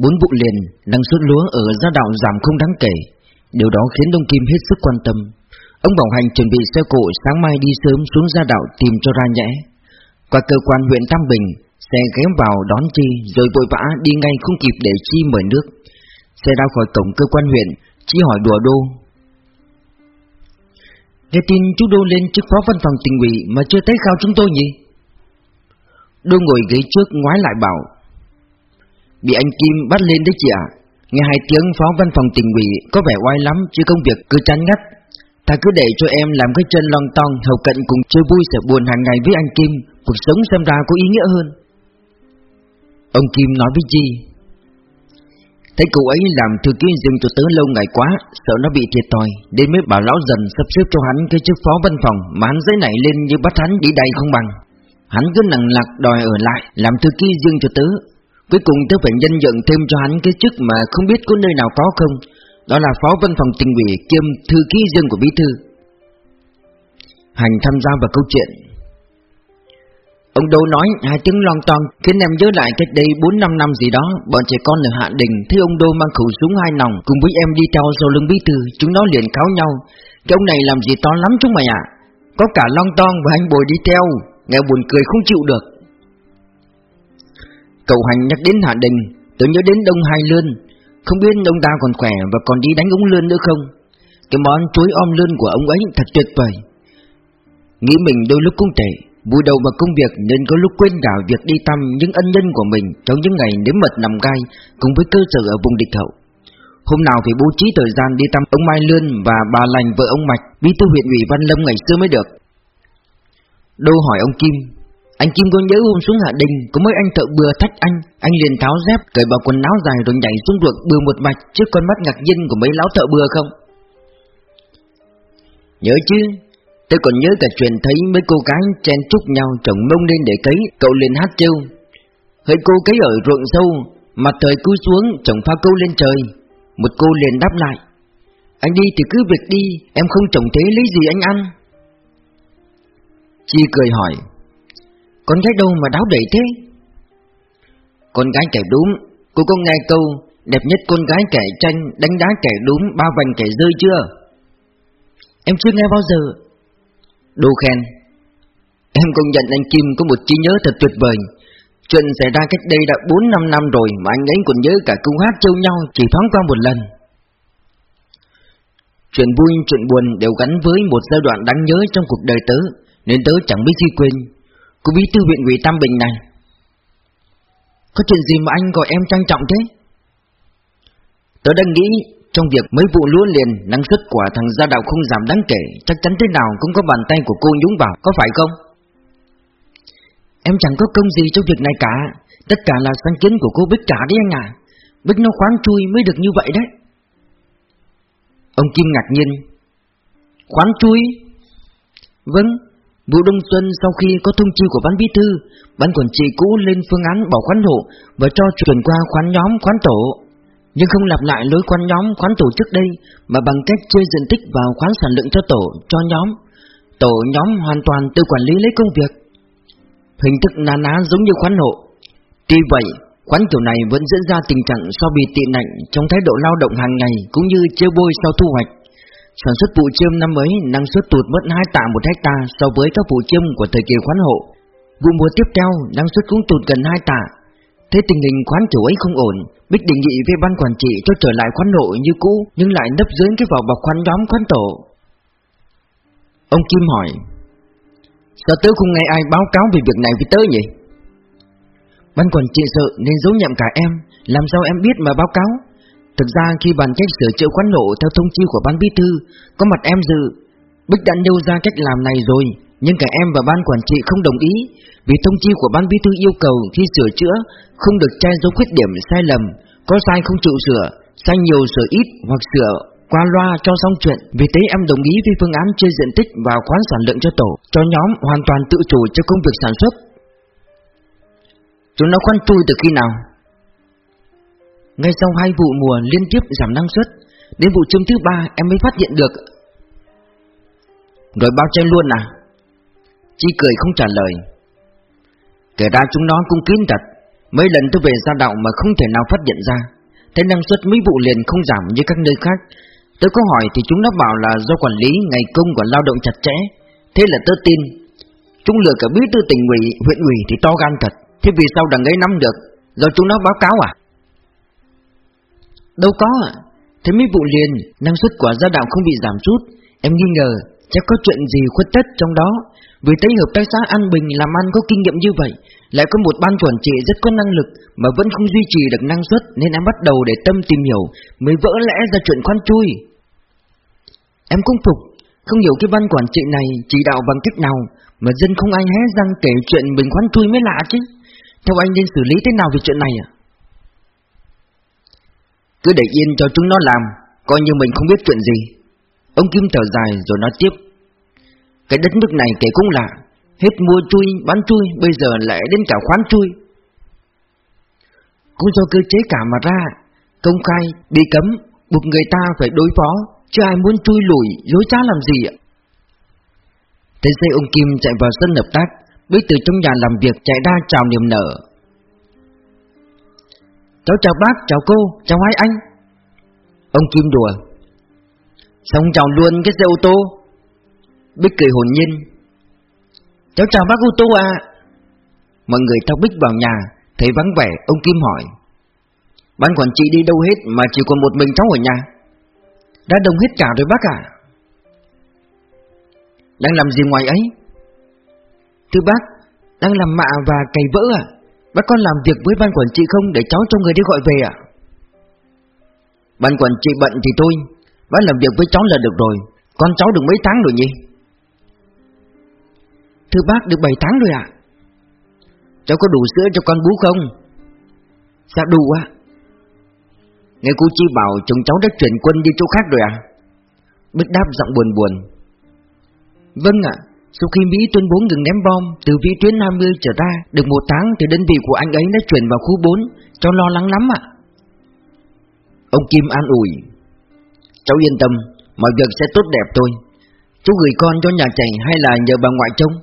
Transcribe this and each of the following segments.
Bốn vụ liền, năng suất lúa ở gia đạo giảm không đáng kể. Điều đó khiến Đông Kim hết sức quan tâm. Ông bảo hành chuẩn bị xe cộ sáng mai đi sớm xuống gia đạo tìm cho ra nhẽ. Qua cơ quan huyện Tam Bình, xe ghé vào đón Chi rồi vội vã đi ngay không kịp để Chi mời nước. Xe ra khỏi cổng cơ quan huyện, Chi hỏi đùa đô. Nghe tin chú Đô lên chức phó văn phòng tỉnh ủy mà chưa thấy khao chúng tôi nhỉ? Đô ngồi ghế trước ngoái lại bảo Bị anh Kim bắt lên đấy chị ạ. Nghe hai tiếng phó văn phòng tỉnh ủy có vẻ oai lắm chứ công việc cứ chán ngắt. Ta cứ để cho em làm cái chân lon ton, hầu cận cùng chơi vui sẽ buồn hàng ngày với anh Kim. Cuộc sống xem ra có ý nghĩa hơn. Ông Kim nói với Chi, Thấy cậu ấy làm thư ký riêng cho tớ lâu ngày quá, Sợ nó bị thiệt thòi Đến mới bảo lão dần sắp xếp cho hắn cái chức phó văn phòng Mà hắn giấy này lên như bắt hắn đi đầy không bằng. Hắn cứ nặng lạc đòi ở lại Làm thư ký riêng cho tớ Cuối cùng tôi phải nhân dựng thêm cho hắn cái chức mà không biết có nơi nào có không. Đó là phó văn phòng tình ủy kiêm thư ký riêng của bí thư. Hành tham gia vào câu chuyện. Ông Đô nói hai tiếng lon ton khiến em nhớ lại cách đây 4-5 năm gì đó, Bọn trẻ con ở Hạ Đình thấy ông Đô mang khẩu súng hai nòng Cùng với em đi theo sau lưng bí thư, Chúng nó liền cáo nhau. Cái ông này làm gì to lắm chúng mày ạ? Có cả lon ton và anh bồi đi theo, Nghe buồn cười không chịu được. Cậu Hành nhắc đến Hạ Đình Tôi nhớ đến Đông Hai Lươn Không biết ông ta còn khỏe và còn đi đánh ống lươn nữa không Cái món chuối om lươn của ông ấy thật tuyệt vời Nghĩ mình đôi lúc cũng tệ Vui đầu vào công việc nên có lúc quên cả việc đi thăm những ân nhân của mình trong những ngày nếm mật nằm gai cùng với cơ sở ở vùng địch hậu. Hôm nào phải bố trí thời gian đi thăm ông Mai Lươn và bà lành vợ ông Mạch, bí thư huyện ủy Văn Lâm ngày xưa mới được. Đô hỏi ông Kim, anh Kim có nhớ hôm xuống Hạ Đình có mấy anh thợ bừa thách anh, anh liền tháo dép, cởi bỏ quần áo dài rồi nhảy xuống ruộng bừa một mạch trước con mắt ngạc nhiên của mấy lão thợ bừa không? Nhớ chứ, Tôi còn nhớ cả chuyện thấy mấy cô gái chen chúc nhau trồng mông lên để cấy, cậu liền hát trêu. Hơi cô cấy ở ruộng sâu, mặt trời cúi xuống trồng pha câu lên trời. Một cô liền đáp lại. Anh đi thì cứ việc đi, em không trồng thế lấy gì anh ăn? Chi cười hỏi. Con gái đâu mà đáo đẩy thế? Con gái kẻ đúng, cô có nghe câu đẹp nhất con gái kẻ tranh đánh đá kẻ đúng bao vành kẻ rơi chưa? Em chưa nghe bao giờ, Đô khen Em công nhận anh Kim có một trí nhớ thật tuyệt vời Chuyện xảy ra cách đây đã 4-5 năm rồi Mà anh ấy còn nhớ cả câu hát trêu nhau Chỉ thoáng qua một lần Chuyện vui, chuyện buồn đều gắn với một giai đoạn đáng nhớ trong cuộc đời tớ Nên tớ chẳng biết khi quên Cô bí thư huyện ủy Tam Bình này Có chuyện gì mà anh gọi em trang trọng thế? Tớ đang nghĩ trong việc mấy vụ lúa liền, năng suất của thằng gia đạo không giảm đáng kể, chắc chắn thế nào cũng có bàn tay của cô nhúng vào, có phải không? Em chẳng có công gì trong việc này cả, tất cả là sáng kiến của cô Bích cả đấy anh à. Bích nó khoáng chui mới được như vậy đấy. Ông Kim ngạc nhiên. Khoáng chui? Vâng, Vũ đông xuân sau khi có thông chi của ban bí thư, ban quản trị cũ lên phương án bỏ khoán hộ và cho chuyển qua khoán nhóm khoán tổ nhưng không lặp lại lối khoán nhóm khoán tổ trước đây mà bằng cách chia diện tích vào khoán sản lượng cho tổ, cho nhóm. Tổ nhóm hoàn toàn tự quản lý lấy công việc. Hình thức na ná giống như khoán hộ. Tuy vậy, khoán kiểu này vẫn diễn ra tình trạng so bì tị nạnh trong thái độ lao động hàng ngày cũng như chia bôi sau thu hoạch. Sản xuất vụ chiêm năm ấy năng suất tụt mất 2 tạ một hecta so với các vụ chiêm của thời kỳ khoán hộ. Vụ mùa tiếp theo năng suất cũng tụt gần 2 tạ Thế tình hình khoán kiểu ấy không ổn, Bích đề nghị với ban quản trị cho trở lại khoán nội như cũ, nhưng lại nấp dưới cái vỏ bọc khoán nhóm khoán tổ. Ông Kim hỏi, sao tớ không nghe ai báo cáo về việc này với tớ nhỉ? Ban quản trị sợ nên giấu nhậm cả em, làm sao em biết mà báo cáo? Thực ra khi bàn cách sửa chữa quán nộ theo thông chi của ban bí thư, có mặt em dự, Bích đã nêu ra cách làm này rồi, nhưng cả em và ban quản trị không đồng ý vì thông chi của ban bí thư yêu cầu khi sửa chữa không được che giấu khuyết điểm sai lầm, có sai không chịu sửa, sai nhiều sửa ít hoặc sửa qua loa cho xong chuyện. Vì thế em đồng ý với phương án chia diện tích và khoán sản lượng cho tổ, cho nhóm hoàn toàn tự chủ cho công việc sản xuất. Chúng nó khoan chui từ khi nào? Ngay sau hai vụ mùa liên tiếp giảm năng suất, đến vụ chôm thứ ba em mới phát hiện được. Rồi bao che luôn à? Chi cười không trả lời. Kể ra chúng nó cũng kín thật Mấy lần tôi về gia đạo mà không thể nào phát hiện ra Thế năng suất mấy vụ liền không giảm như các nơi khác. Tôi có hỏi thì chúng nó bảo là do quản lý ngày công và lao động chặt chẽ Thế là tôi tin. Chúng lừa cả bí thư tỉnh ủy, huyện ủy thì to gan thật Thế vì sao đằng ấy nắm được? Do chúng nó báo cáo à? Đâu có ạ. Thế mấy vụ liền, Năng suất quả gia đạo không bị giảm sút Em nghi ngờ chắc có chuyện gì khuất tất trong đó? Vì thấy hợp tác xã An Bình làm ăn có kinh nghiệm như vậy, Lại có một ban quản trị rất có năng lực Mà vẫn không duy trì được năng suất Nên em bắt đầu để tâm tìm hiểu, Mới vỡ lẽ ra chuyện khoan chui. Em cũng phục, Không hiểu cái ban quản trị này chỉ đạo bằng cách nào Mà dân không ai hé răng kể chuyện mình khoan chui mới lạ chứ. Theo anh nên xử lý thế nào về chuyện này à cứ để yên cho chúng nó làm Coi như mình không biết chuyện gì. Ông Kim thở dài rồi nói tiếp. Cái đất nước này kể cũng lạ Hết mua chui, bán chui Bây giờ lại đến cả khoán chui. Cũng do cơ chế cả mà ra Công khai, bị cấm Buộc người ta phải đối phó Chứ ai muốn chui lùi, dối trá làm gì ạ? Thế xe ông Kim chạy vào sân hợp tác Bích từ trong nhà làm việc chạy ra chào niềm nở. Cháu chào bác, chào cô, chào hai anh. Ông Kim đùa. Xong chào luôn cái xe ô tô. Bích cười hồn nhiên. Cháu chào bác ô tô à Mọi người theo Bích vào nhà Thấy vắng vẻ ông Kim hỏi. Ban quản trị đi đâu hết Mà chỉ còn một mình cháu ở nhà? Đã đông hết cả rồi bác à Đang làm gì ngoài ấy? Thưa bác Đang làm mạ và cày vỡ à Bác con làm việc với ban quản trị không Để cháu cho người đi gọi về à Ban quản trị bận thì tôi Bác làm việc với cháu là được rồi. Con cháu được mấy tháng rồi nhỉ? Thưa bác, được 7 tháng rồi ạ. Cháu có đủ sữa cho con bú không? Dạ đủ ạ. Nghe cô Chi bảo chồng cháu đã chuyển quân đi chỗ khác rồi à Bích đáp giọng buồn buồn. Vâng ạ. Sau khi Mỹ tuyên bố ngừng ném bom, Từ vị tuyến 50 trở ra, Được một tháng thì đơn vị của anh ấy đã chuyển vào khu 4 Cháu lo lắng lắm ạ. Ông Kim an ủi, Cháu yên tâm, Mọi việc sẽ tốt đẹp thôi. Chú gửi con cho nhà trẻ hay là nhờ bà ngoại trông?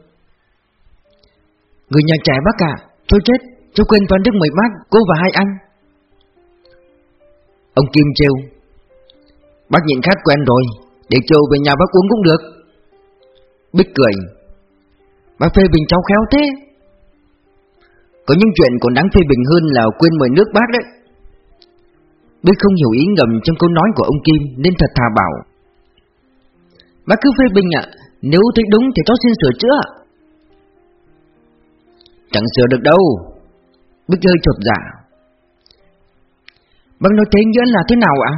Người nhà trẻ bác ạ. Tôi chết, Cháu quên vào đức mời bác, Cô và hai anh. Ông Kim trêu, Bác nhìn khách quen rồi, Để chiều về nhà bác uống cũng được. Bích cười. Bác phê bình cháu khéo thế. Có những chuyện còn đáng phê bình hơn là quên mời nước bác đấy. Bích không hiểu ý ngầm trong câu nói của ông Kim Nên thật thà bảo. Bác cứ phê bình ạ, Nếu thấy đúng thì cháu xin sửa chữa Chẳng sửa được đâu. Bích hơi chột dạ. Bác nói thế nghĩa là thế nào ạ?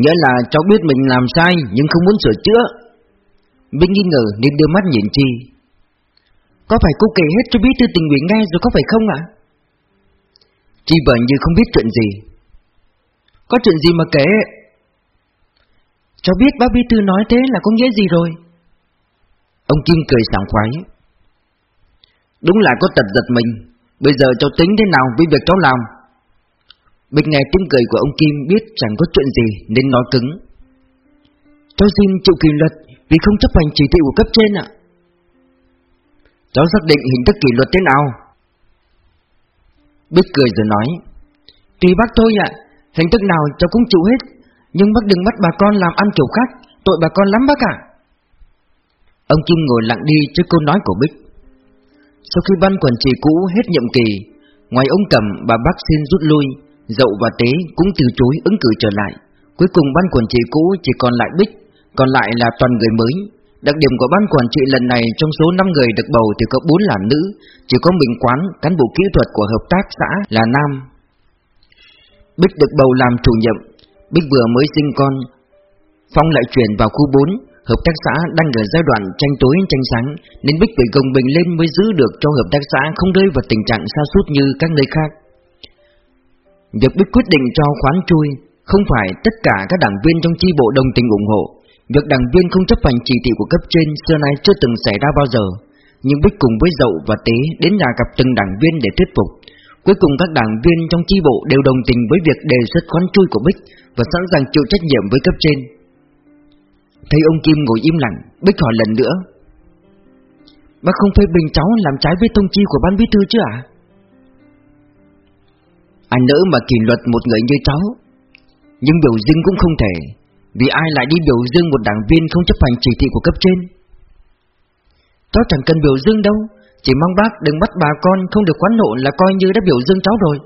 Nghĩa là cháu biết mình làm sai Nhưng không muốn sửa chữa. Bích nghi ngờ nên đưa mắt nhìn Chi. Có phải cô kể hết cho bí thư tình nguyện nghe rồi có phải không ạ? Chi vợ như không biết chuyện gì. Có chuyện gì mà kể? Cháu biết bác bí thư nói thế là có nghĩa gì rồi? Ông Kim cười sảng khoái. Đúng là có tật giật mình. Bây giờ cháu tính thế nào với việc cháu làm? Bình nghe tiếng cười của ông Kim biết chẳng có chuyện gì nên nói cứng. Cháu xin chịu kỷ luật vì không chấp hành chỉ thị của cấp trên ạ. Cháu xác định hình thức kỷ luật thế nào? Bích cười rồi nói, Tùy bác thôi ạ, Hình thức nào cháu cũng chịu hết, Nhưng bác đừng bắt bà con làm ăn kiểu khác, Tội bà con lắm bác ạ. Ông Kim ngồi lặng đi trước câu nói của Bích. Sau khi ban quản trị cũ hết nhiệm kỳ, Ngoài ông Cẩm, bà bác xin rút lui. Dậu và Tế cũng từ chối ứng cử trở lại Cuối cùng ban quản trị cũ chỉ còn lại Bích Còn lại là toàn người mới Đặc điểm của ban quản trị lần này trong số 5 người được bầu thì có 4 là nữ, chỉ có mình quán, cán bộ kỹ thuật của hợp tác xã là nam. Bích được bầu làm chủ nhiệm, Bích vừa mới sinh con. Phong lại chuyển vào khu 4, hợp tác xã đang ở giai đoạn tranh tối tranh sáng, nên Bích phải gồng bình lên mới giữ được cho hợp tác xã không rơi vào tình trạng sa sút như các nơi khác. Việc Bích quyết định cho khoán chui không phải tất cả các đảng viên trong chi bộ đồng tình ủng hộ, Việc đảng viên không chấp hành chỉ thị của cấp trên xưa nay chưa từng xảy ra bao giờ. Nhưng Bích cùng với Dậu và Tế đến nhà gặp từng đảng viên để thuyết phục. Cuối cùng các đảng viên trong chi bộ đều đồng tình với việc đề xuất khoán chui của Bích Và sẵn sàng chịu trách nhiệm với cấp trên. Thấy ông Kim ngồi im lặng, Bích hỏi lần nữa Bác không phê bình cháu làm trái với thông chi của ban bí thư chứ à anh nỡ mà kỷ luật một người như cháu. Nhưng biểu dương cũng không thể, Vì ai lại đi biểu dương một đảng viên không chấp hành chỉ thị của cấp trên? Cháu chẳng cần biểu dương đâu, Chỉ mong bác đừng bắt bà con không được quán nộ là coi như đã biểu dương cháu rồi.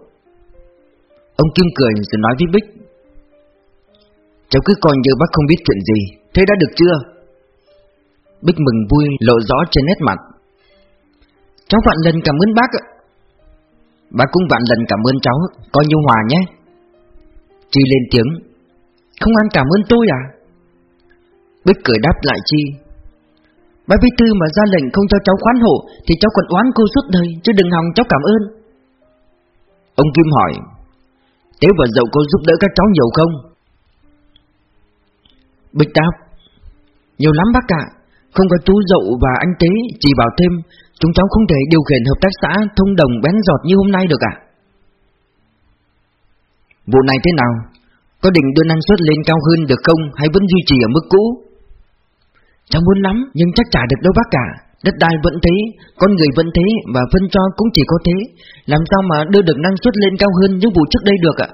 Ông Kim cười rồi nói với Bích. Cháu cứ coi như bác không biết chuyện gì, Thế đã được chưa? Bích mừng vui, lộ rõ trên nét mặt. Cháu vạn lần cảm ơn bác ạ. Bác cũng vạn lần cảm ơn cháu, Coi như hòa nhé. Chi lên tiếng, Không ăn cảm ơn tôi à? Bích cười đáp lại Chi Bác Vi Tư mà ra lệnh không cho cháu khoán hộ Thì cháu còn oán cô suốt đời, Chứ đừng hòng cháu cảm ơn. Ông Kim hỏi Thế vợ dậu cô giúp đỡ các cháu nhiều không? Bích đáp, Nhiều lắm bác ạ, Không có chú dậu và anh Tế Chỉ bảo thêm Chúng cháu không thể điều khiển hợp tác xã Thông đồng bén giọt như hôm nay được ạ. Vụ này thế nào? Có định đưa năng suất lên cao hơn được không Hay vẫn duy trì ở mức cũ? Cháu muốn lắm Nhưng chắc trả được đâu bác cả Đất đai vẫn thế, con người vẫn thế Và phân cho cũng chỉ có thế. Làm sao mà đưa được năng suất lên cao hơn những vụ trước đây được ạ?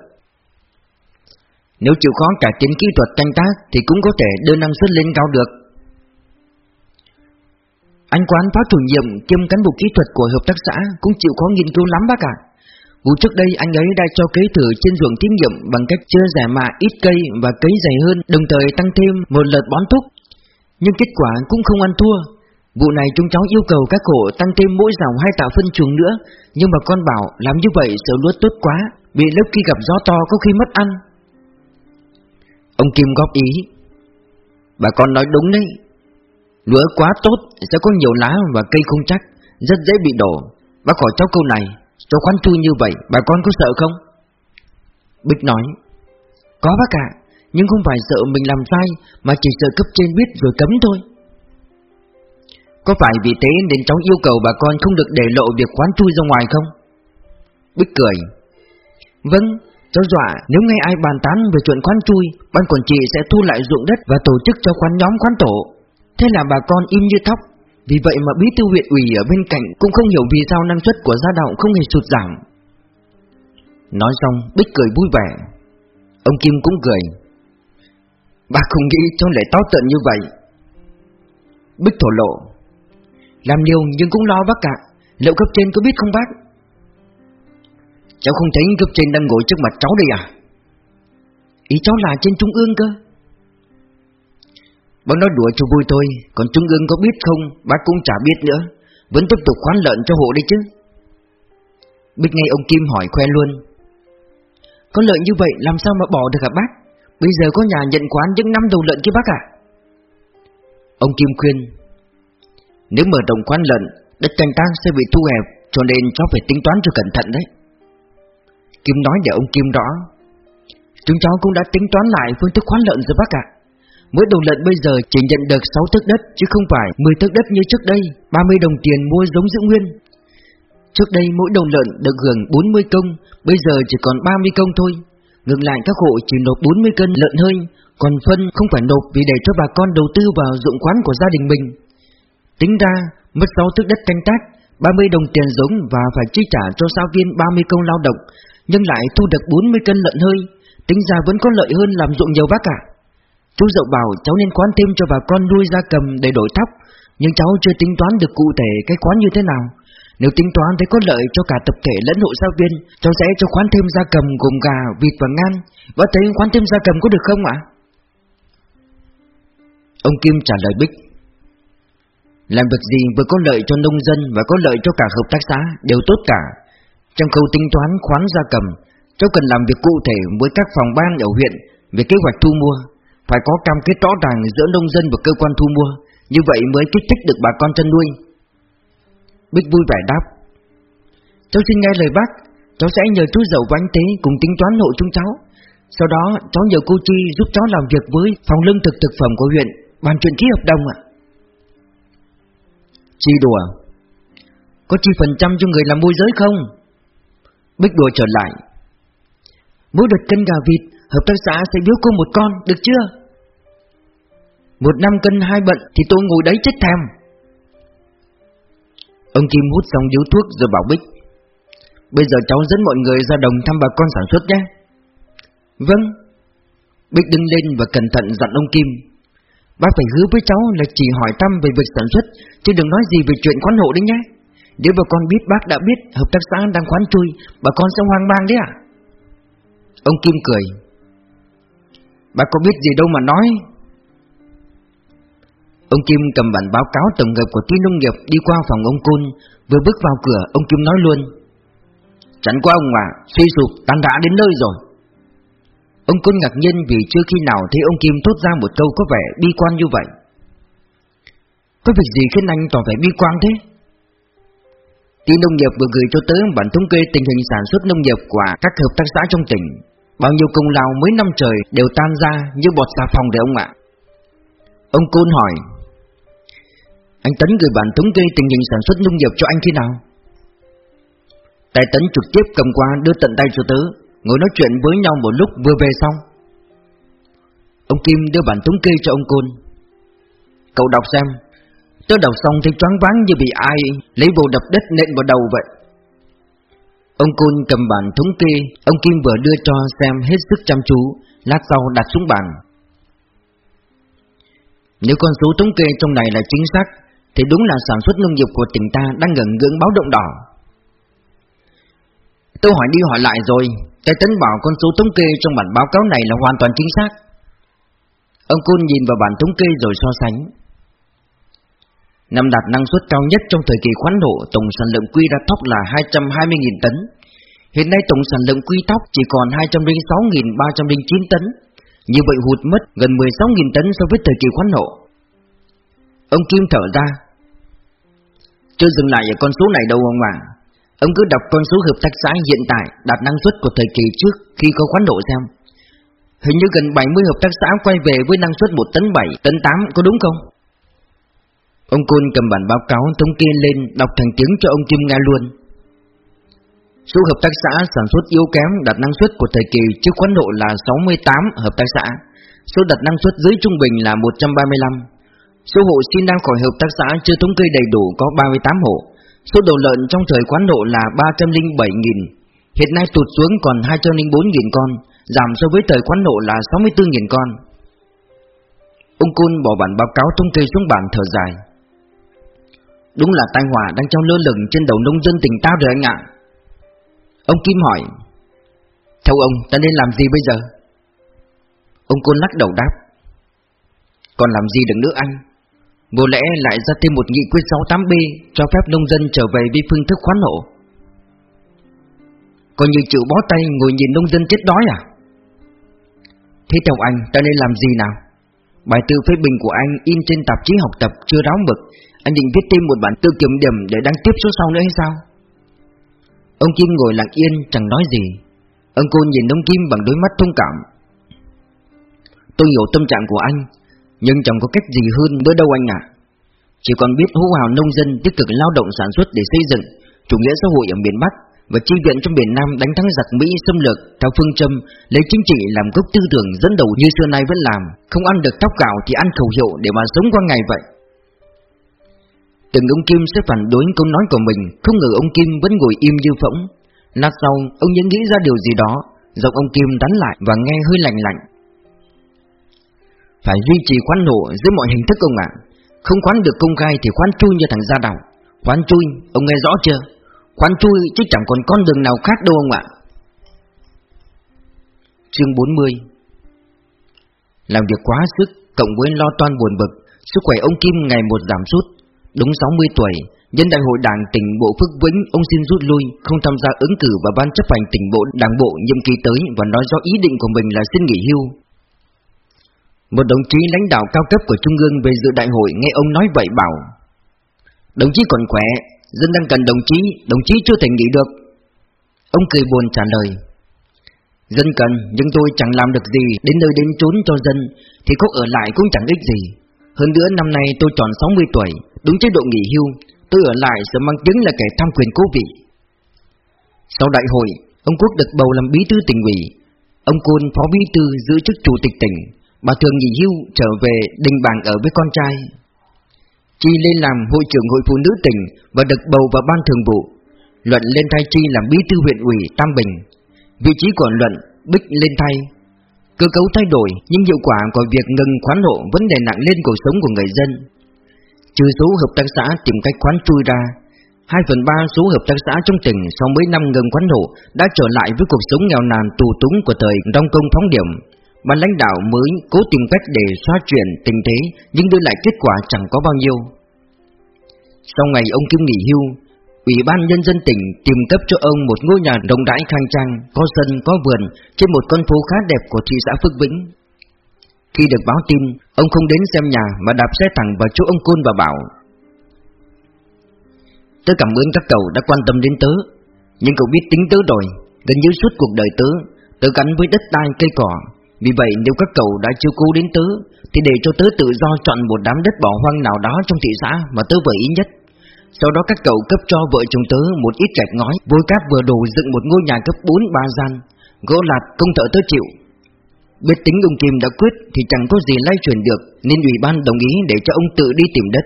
Nếu chịu khó cải tiến kỹ thuật canh tác thì cũng có thể đưa năng suất lên cao được. Anh quán phó chủ nhiệm kiêm cán bộ kỹ thuật của hợp tác xã cũng chịu khó nghiên cứu lắm bác ạ. Vụ trước đây anh ấy đã cho kế thử trên ruộng thí nghiệm bằng cách chưa rẻ mạ ít cây và cấy dày hơn, đồng thời tăng thêm một lợt bón thúc. Nhưng kết quả cũng không ăn thua. Vụ này chúng cháu yêu cầu các hộ tăng thêm mỗi dòng hai tạ phân chuồng nữa, nhưng mà con bảo làm như vậy sợ lúa tốt quá, bị lớp khi gặp gió to có khi mất ăn. Ông Kim góp ý Bà con nói đúng đấy Lúa quá tốt, sẽ có nhiều lá và cây không chắc, Rất dễ bị đổ. Bác hỏi cháu câu này, cháu khoan chui như vậy, bà con có sợ không? Bích nói, Có bác ạ, Nhưng không phải sợ mình làm sai, Mà chỉ sợ cấp trên biết rồi cấm thôi. Có phải vì thế nên cháu yêu cầu bà con không được để lộ việc khoán chui ra ngoài không? Bích cười Vâng Cháu dọa, nếu nghe ai bàn tán về chuyện khoán chui Ban quản trị sẽ thu lại ruộng đất và tổ chức cho khoán nhóm khoán tổ. Thế là bà con im như thóc. Vì vậy mà bí thư huyện ủy ở bên cạnh Cũng không hiểu vì sao năng suất của gia đạo không hề sụt giảm. Nói xong, Bích cười vui vẻ. Ông Kim cũng cười. Bà không nghĩ cháu lại to tận như vậy. Bích thổ lộ. Làm nhiều nhưng cũng lo bác ạ Liệu cấp trên có biết không bác? Cháu không thấy cấp trên đang ngồi trước mặt cháu đây à? Ý cháu là trên trung ương cơ. Bác nói đùa cho vui thôi, Còn trung ương có biết không? Bác cũng chả biết nữa. Vẫn tiếp tục khoán lợn cho hộ đấy chứ. Biết ngay ông Kim hỏi khoe luôn. Có lợn như vậy, làm sao mà bỏ được hả bác? Bây giờ có nhà nhận quán những năm đầu lợn kia bác à Ông Kim khuyên, Nếu mở rộng quán lợn, Đất canh tác sẽ bị thu hẹp, Cho nên cháu phải tính toán cho cẩn thận đấy. Kim nói để ông Kim rõ. Chúng cháu cũng đã tính toán lại phương thức khoán lợn rồi bác ạ. Mỗi đồng lợn bây giờ chỉ nhận được 6 thước đất chứ không phải 10 thước đất như trước đây 30 đồng tiền mua giống giữ nguyên. Trước đây mỗi đồng lợn được hưởng 40 công Bây giờ chỉ còn 30 công thôi. Ngược lại các hộ chỉ nộp 40 cân lợn hơi Còn phân không phải nộp vì để cho bà con đầu tư vào dụng khoán của gia đình mình. Tính ra mất 6 thước đất canh tác 30 đồng tiền giống và phải chi trả cho giáo viên 30 công lao động nhưng lại thu được 40 cân lợn hơi, tính ra vẫn có lợi hơn làm ruộng nhiều bác ạ. Chú dậu bảo cháu nên quán thêm cho bà con nuôi gia cầm để đổi thóc, nhưng cháu chưa tính toán được cụ thể cái quán như thế nào. Nếu tính toán thấy có lợi cho cả tập thể lẫn hộ giáo viên, cháu sẽ cho quán thêm gia cầm gồm gà, vịt và ngan. Bác thấy quán thêm gia cầm có được không ạ? Ông Kim trả lời Bích Làm việc gì vừa có lợi cho nông dân và có lợi cho cả hợp tác xã đều tốt cả trong câu tính toán khoán gia cầm, cháu cần làm việc cụ thể với các phòng ban ở huyện về kế hoạch thu mua. Phải có cam kết rõ ràng giữa nông dân và cơ quan thu mua, như vậy mới kích thích được bà con chăn nuôi. Bích vui vẻ đáp. Cháu xin nghe lời bác, cháu sẽ nhờ chú giàu và anh Tế cùng tính toán hộ chúng cháu. Sau đó cháu nhờ cô Chi giúp cháu làm việc với phòng lương thực thực phẩm của huyện, bàn chuyện ký hợp đồng ạ. Chi đùa, có chi phần trăm cho người làm môi giới không? Bích đùa trở lại Mỗi đợt cân gà vịt Hợp tác xã sẽ biếu cô một con Được chưa một năm cân hai bận Thì tôi ngồi đấy chết thèm. Ông Kim hút xong điếu thuốc rồi bảo Bích, Bây giờ cháu dẫn mọi người ra đồng thăm bà con sản xuất nhé. Vâng. Bích đứng lên và cẩn thận dặn ông Kim, Bác phải hứa với cháu là chỉ hỏi thăm về việc sản xuất, Chứ đừng nói gì về chuyện quán hộ đấy nhé. Nếu bà con biết bác đã biết hợp tác xã đang khoán chui, Bà con sẽ hoang mang đấy à Ông Kim cười, Bác có biết gì đâu mà nói Ông Kim cầm bản báo cáo tổng hợp của tuy nông nghiệp đi qua phòng ông Côn Vừa bước vào cửa ông Kim nói luôn. Chẳng qua ông mà suy sụp tan rã đến nơi rồi. Ông Côn ngạc nhiên vì chưa khi nào thấy ông Kim thốt ra một câu có vẻ bi quan như vậy. Có việc gì khiến anh tỏ vẻ bi quan thế? Tí nông nghiệp vừa gửi cho tới bản thống kê tình hình sản xuất nông nghiệp của các hợp tác xã trong tỉnh. Bao nhiêu công lao mấy năm trời đều tan ra như bọt xà phòng đấy ông ạ. Ông Côn hỏi anh Tấn gửi bản thống kê tình hình sản xuất nông nghiệp cho anh khi nào? Tài Tấn trực tiếp cầm qua đưa tận tay cho tớ. Ngồi nói chuyện với nhau một lúc vừa về xong Ông Kim đưa bản thống kê cho ông Côn. Cậu đọc xem. Tớ đọc xong thì choáng váng như bị ai Lấy vô đập đất nện vào đầu vậy. Ông Côn cầm bản thống kê, Ông Kim vừa đưa cho xem hết sức chăm chú, Lát sau đặt xuống bàn. Nếu con số thống kê trong này là chính xác thì đúng là sản xuất nông nghiệp của tỉnh ta đang gần ngưỡng báo động đỏ. Tôi hỏi đi hỏi lại rồi, cái tấn bảo con số thống kê trong bản báo cáo này là hoàn toàn chính xác. Ông Côn nhìn vào bản thống kê rồi so sánh. Năm đạt năng suất cao nhất trong thời kỳ khoán độ Tổng sản lượng quy ra thóc là 220.000 tấn. Hiện nay tổng sản lượng quy thóc chỉ còn 206.309 tấn. Như vậy hụt mất gần 16.000 tấn so với thời kỳ khoán độ Ông Kim thở ra Chưa dừng lại ở con số này đâu ông ạ Ông cứ đọc con số hợp tác xã hiện tại đạt năng suất của thời kỳ trước khi có khoán độ xem. Hình như gần 70 hợp tác xã quay về với năng suất 1 tấn 7, tấn 8 có đúng không? Ông Côn cầm bản báo cáo thống kê lên đọc thành tiếng cho ông Kim nghe luôn. Số hợp tác xã sản xuất yếu kém đạt năng suất của thời kỳ trước khoán độ là 68 hợp tác xã. Số đạt năng suất dưới trung bình là 135. Số hộ xin đang khỏi hợp tác xã chưa thống kê đầy đủ có 38 hộ. Số đầu lợn trong thời quán độ là 307.000, hiện nay tụt xuống còn 204.000 con, giảm so với thời quán độ là 64.000 con. Ông Cun bỏ bản báo cáo thống kê xuống bàn thở dài. Đúng là tai họa đang trong lơ lửng trên đầu nông dân tỉnh ta rồi anh ạ. Ông Kim hỏi, theo ông ta nên làm gì bây giờ? Ông Côn lắc đầu đáp, còn làm gì được nữa anh? Vô lẽ lại ra thêm một nghị quyết 68B cho phép nông dân trở về với phương thức khoán hộ? Còn như chịu bó tay ngồi nhìn nông dân chết đói à? Thế theo anh, ta nên làm gì nào? Bài tự phê bình của anh in trên tạp chí học tập chưa ráo mực. Anh định viết thêm một bản tự kiểm điểm để đăng tiếp số sau nữa hay sao? Ông Kim ngồi lặng yên, chẳng nói gì. Ông cô nhìn ông Kim bằng đôi mắt thông cảm. Tôi hiểu tâm trạng của anh nhưng chẳng có cách gì hơn nữa đâu anh ạ. Chỉ còn biết hô hào nông dân tích cực lao động sản xuất để xây dựng, Chủ nghĩa xã hội ở miền Bắc Và chi viện trong miền Nam đánh thắng giặc Mỹ xâm lược Theo phương châm lấy chính trị làm gốc tư tưởng dẫn đầu như xưa nay vẫn làm, Không ăn được tóc gạo thì ăn khẩu hiệu để mà sống qua ngày vậy. Từng ông Kim sẽ phản đối câu nói của mình, Không ngờ ông Kim vẫn ngồi im như phỗng. Lát sau, ông nhớ nghĩ ra điều gì đó, Giọng ông Kim đắn lại và nghe hơi lạnh lạnh phải duy trì khoán nổ dưới mọi hình thức ông ạ. Không khoán được công khai thì khoán chui như thằng gia đạo Khoán chui, ông nghe rõ chưa? Khoán chui chứ chẳng còn con đường nào khác đâu ông ạ. Chương 40 Làm việc quá sức Cộng với lo toan buồn bực Sức khỏe ông Kim ngày một giảm sút. Đúng 60 tuổi Nhân đại hội đảng tỉnh Bộ Phước Vĩnh Ông xin rút lui Không tham gia ứng cử vào ban chấp hành tỉnh bộ đảng bộ nhiệm kỳ tới Và nói rõ ý định của mình là xin nghỉ hưu một đồng chí lãnh đạo cao cấp của Trung ương về dự đại hội nghe ông nói vậy bảo Đồng chí còn khỏe, dân đang cần đồng chí, đồng chí chưa thể nghỉ được. Ông cười buồn trả lời Dân cần, nhưng tôi chẳng làm được gì đến nơi đến trốn cho dân Thì có ở lại cũng chẳng ích gì. Hơn nữa năm nay tôi tròn 60 tuổi, đúng chế độ nghỉ hưu Tôi ở lại sẽ mang tiếng là kẻ tham quyền cố vị. Sau đại hội, ông Quốc được bầu làm bí thư tỉnh ủy. Ông Côn phó bí thư giữ chức chủ tịch tỉnh. Bà thường nghỉ hưu trở về đình bảng ở với con trai Chi lên làm hội trưởng hội phụ nữ tỉnh và được bầu vào ban thường vụ. Luận lên thay Chi làm bí thư huyện ủy Tam Bình. Vị trí của Luận Bích lên thay. Cơ cấu thay đổi nhưng hiệu quả của việc ngừng khoán hộ vấn đề nặng lên cuộc sống của người dân. Trừ số hợp tác xã tìm cách khoán chui ra, 2 phần 3 số hợp tác xã trong tỉnh sau mấy năm ngừng khoán hộ đã trở lại với cuộc sống nghèo nàn tù túng của thời đông công phóng điểm. Ban lãnh đạo mới cố tìm cách để xoa chuyển tình thế nhưng đưa lại kết quả chẳng có bao nhiêu. Sau ngày ông Kim nghỉ hưu, Ủy ban Nhân dân tỉnh tìm cấp cho ông một ngôi nhà rộng rãi khang trang, có sân, có vườn trên một con phố khá đẹp của thị xã Phước Vĩnh. Khi được báo tin, ông không đến xem nhà mà đạp xe thẳng vào chỗ ông Côn và bảo Tớ cảm ơn các cậu đã quan tâm đến tớ Nhưng cậu biết tính tớ rồi Gần như suốt cuộc đời tớ Tớ gắn với đất đai cây cỏ vì vậy, nếu các cậu đã chưa cố đến tớ, Thì để cho tớ tự do chọn một đám đất bỏ hoang nào đó trong thị xã Mà tớ vừa ý nhất. Sau đó các cậu cấp cho vợ chồng tớ một ít gạch ngói, Vôi cát vừa đủ dựng một ngôi nhà cấp 4 ba gian, Gỗ lạt công thợ tớ chịu. Biết tính ông Kim đã quyết thì chẳng có gì lay chuyển được, Nên ủy ban đồng ý để cho ông tự đi tìm đất.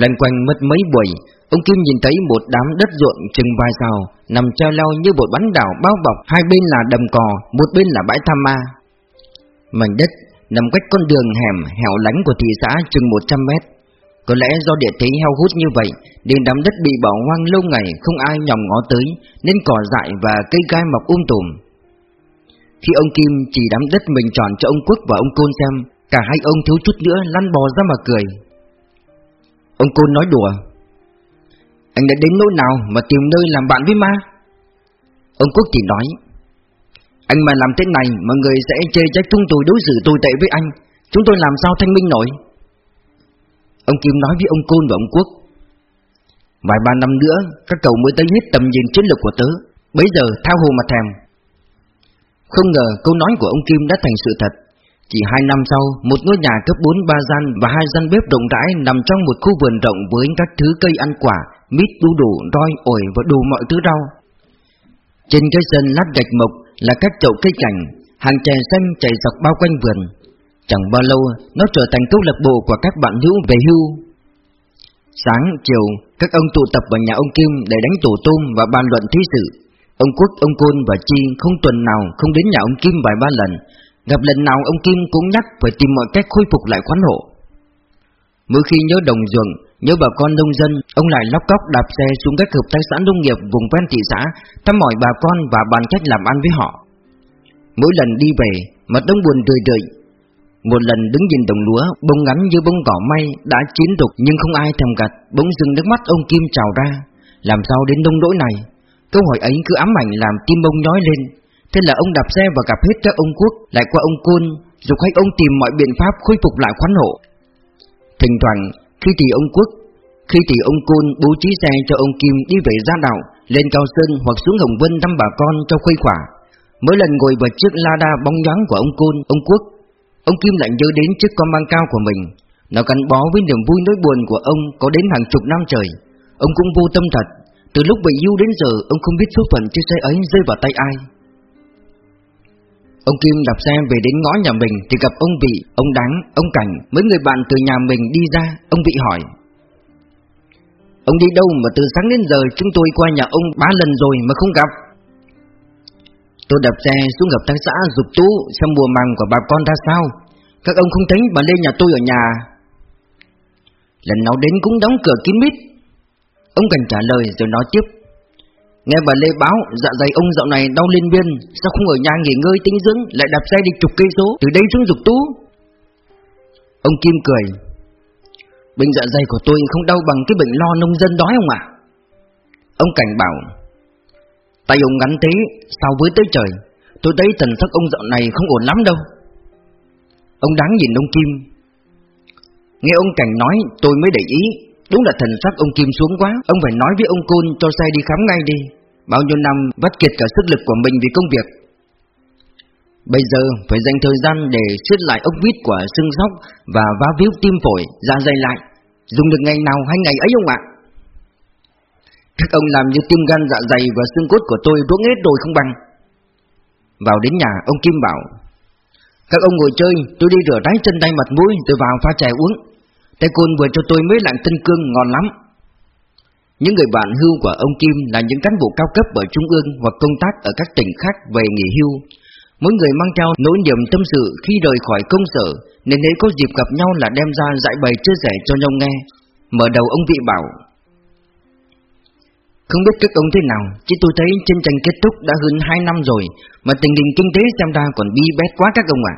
Lần quanh mất mấy buổi Ông Kim nhìn thấy một đám đất ruộng chừng vài sào Nằm treo leo như một bán đảo bao bọc. Hai bên là đầm cò, một bên là bãi tham ma. Mảnh đất nằm cách con đường hẻm hẻo lánh của thị xã chừng 100 mét. Có lẽ do địa thế heo hút như vậy Nên đám đất bị bỏ hoang lâu ngày không ai nhòm ngó tới Nên cỏ dại và cây gai mọc um tùm. Khi ông Kim chỉ đám đất mình chọn cho ông Quốc và ông Côn xem Cả hai ông thiếu chút nữa lăn bò ra mà cười. Ông Côn nói đùa, anh đã đến nỗi nào mà tìm nơi làm bạn với ma? Ông Quốc chỉ nói, Anh mà làm thế này Mọi người sẽ chê trách chúng tôi đối xử tồi tệ với anh, Chúng tôi làm sao thanh minh nổi? Ông Kim nói với ông Côn và ông Quốc, Vài ba năm nữa, Các cậu mới tới hết tầm nhìn chiến lược của tớ. Bây giờ thao hồ mà thèm. Không ngờ câu nói của ông Kim đã thành sự thật chỉ hai năm sau, một ngôi nhà cấp 4 ba gian và hai gian bếp rộng rãi nằm trong một khu vườn rộng với các thứ cây ăn quả, mít đu đủ, roi, ổi và đủ mọi thứ rau. Trên cái sân lát gạch mộc là các chậu cây cảnh, hàng chè xanh chảy dọc bao quanh vườn. Chẳng bao lâu, nó trở thành câu lạc bộ của các bạn hữu về hưu. Sáng, chiều, các ông tụ tập vào nhà ông Kim để đánh tổ tôm và bàn luận thí sự. Ông Quốc, ông Côn và Chi không tuần nào không đến nhà ông Kim vài ba lần, Gặp lần nào ông Kim cũng nhắc phải tìm mọi cách khôi phục lại khoán hộ. Mỗi khi nhớ đồng ruộng, nhớ bà con nông dân Ông lại lóc cóc đạp xe xuống các hợp tác xã nông nghiệp vùng ven thị xã Thăm hỏi bà con và bàn cách làm ăn với họ. Mỗi lần đi về, mặt ông buồn rười rượi Một lần đứng nhìn đồng lúa, bông ngắn như bông cỏ may đã chín đục nhưng không ai thèm gặt Bỗng dưng nước mắt ông Kim trào ra. Làm sao đến nông nỗi này? Câu hỏi ấy cứ ám ảnh làm tim ông nhói lên. Thế là ông đạp xe và gặp hết các ông quốc Lại qua ông Côn Dục khách ông tìm mọi biện pháp khôi phục lại khoán hộ. Thỉnh thoảng Khi thì ông quốc Khi thì ông Côn bố trí xe cho ông Kim đi về gia đạo Lên Cao Sơn hoặc xuống Hồng Vân thăm bà con cho khuây khỏa. Mỗi lần ngồi vào chiếc Lada bóng nhoáng của ông Côn, ông Quốc Ông Kim lại nhớ đến chiếc con mang cao của mình. Nó gắn bó với niềm vui nỗi buồn của ông có đến hàng chục năm trời. Ông cũng vô tâm thật. Từ lúc bị hưu đến giờ ông không biết số phận chiếc xe ấy rơi vào tay ai. Ông Kim đạp xe về đến ngõ nhà mình thì gặp ông Vị, ông Đáng, ông Cảnh, mấy người bạn từ nhà mình đi ra, ông Vị hỏi. Ông đi đâu mà từ sáng đến giờ chúng tôi qua nhà ông ba lần rồi mà không gặp? Tôi đạp xe xuống gặp tác xã dục tú xem mùa màng của bà con ra sao. Các ông không thấy bà lên nhà tôi ở nhà. Lần nào đến cũng đóng cửa kín mít. Ông Cảnh trả lời rồi nói tiếp. Nghe bà Lê báo dạ dày ông dạo này đau liên biên Sao không ở nhà nghỉ ngơi tĩnh dưỡng, Lại đạp xe đi chục cây số, Từ đây xuống dục tú? Ông Kim cười. Bệnh dạ dày của tôi không đau bằng cái bệnh lo nông dân đói không ạ? Ông Cảnh bảo. Tay ông ngắn thế, Sao với tới trời, Tôi thấy thần sắc ông dạo này không ổn lắm đâu. Ông đáng nhìn ông Kim. Nghe ông Cảnh nói, tôi mới để ý Đúng là thần sắc ông Kim xuống quá. Ông phải nói với ông Côn cho xe đi khám ngay đi. Bao nhiêu năm vắt kiệt cả sức lực của mình vì công việc. Bây giờ phải dành thời gian để siết lại ốc vít của xương sóc Và vá víu tim phổi, ra dày lại. Dùng được ngày nào hay ngày ấy ông ạ? Các ông làm như tim gan dạ dày và xương cốt của tôi ruốc hết rồi không bằng. Vào đến nhà ông Kim bảo Các ông ngồi chơi, tôi đi rửa ráy chân tay mặt mũi rồi vào pha chè uống. Tay côn vừa cho tôi mới lạng tân cương ngon lắm. Những người bạn hưu của ông Kim là những cán bộ cao cấp ở Trung ương hoặc công tác ở các tỉnh khác về nghỉ hưu. Mỗi người mang theo nỗi niềm tâm sự khi rời khỏi công sở, Nên nếu có dịp gặp nhau là đem ra giải bày chia sẻ cho nhau nghe. Mở đầu ông vị bảo, Không biết các ông thế nào Chỉ tôi thấy chiến tranh kết thúc đã hơn 2 năm rồi, Mà tình hình kinh tế xem ra còn bi bét quá các ông ạ.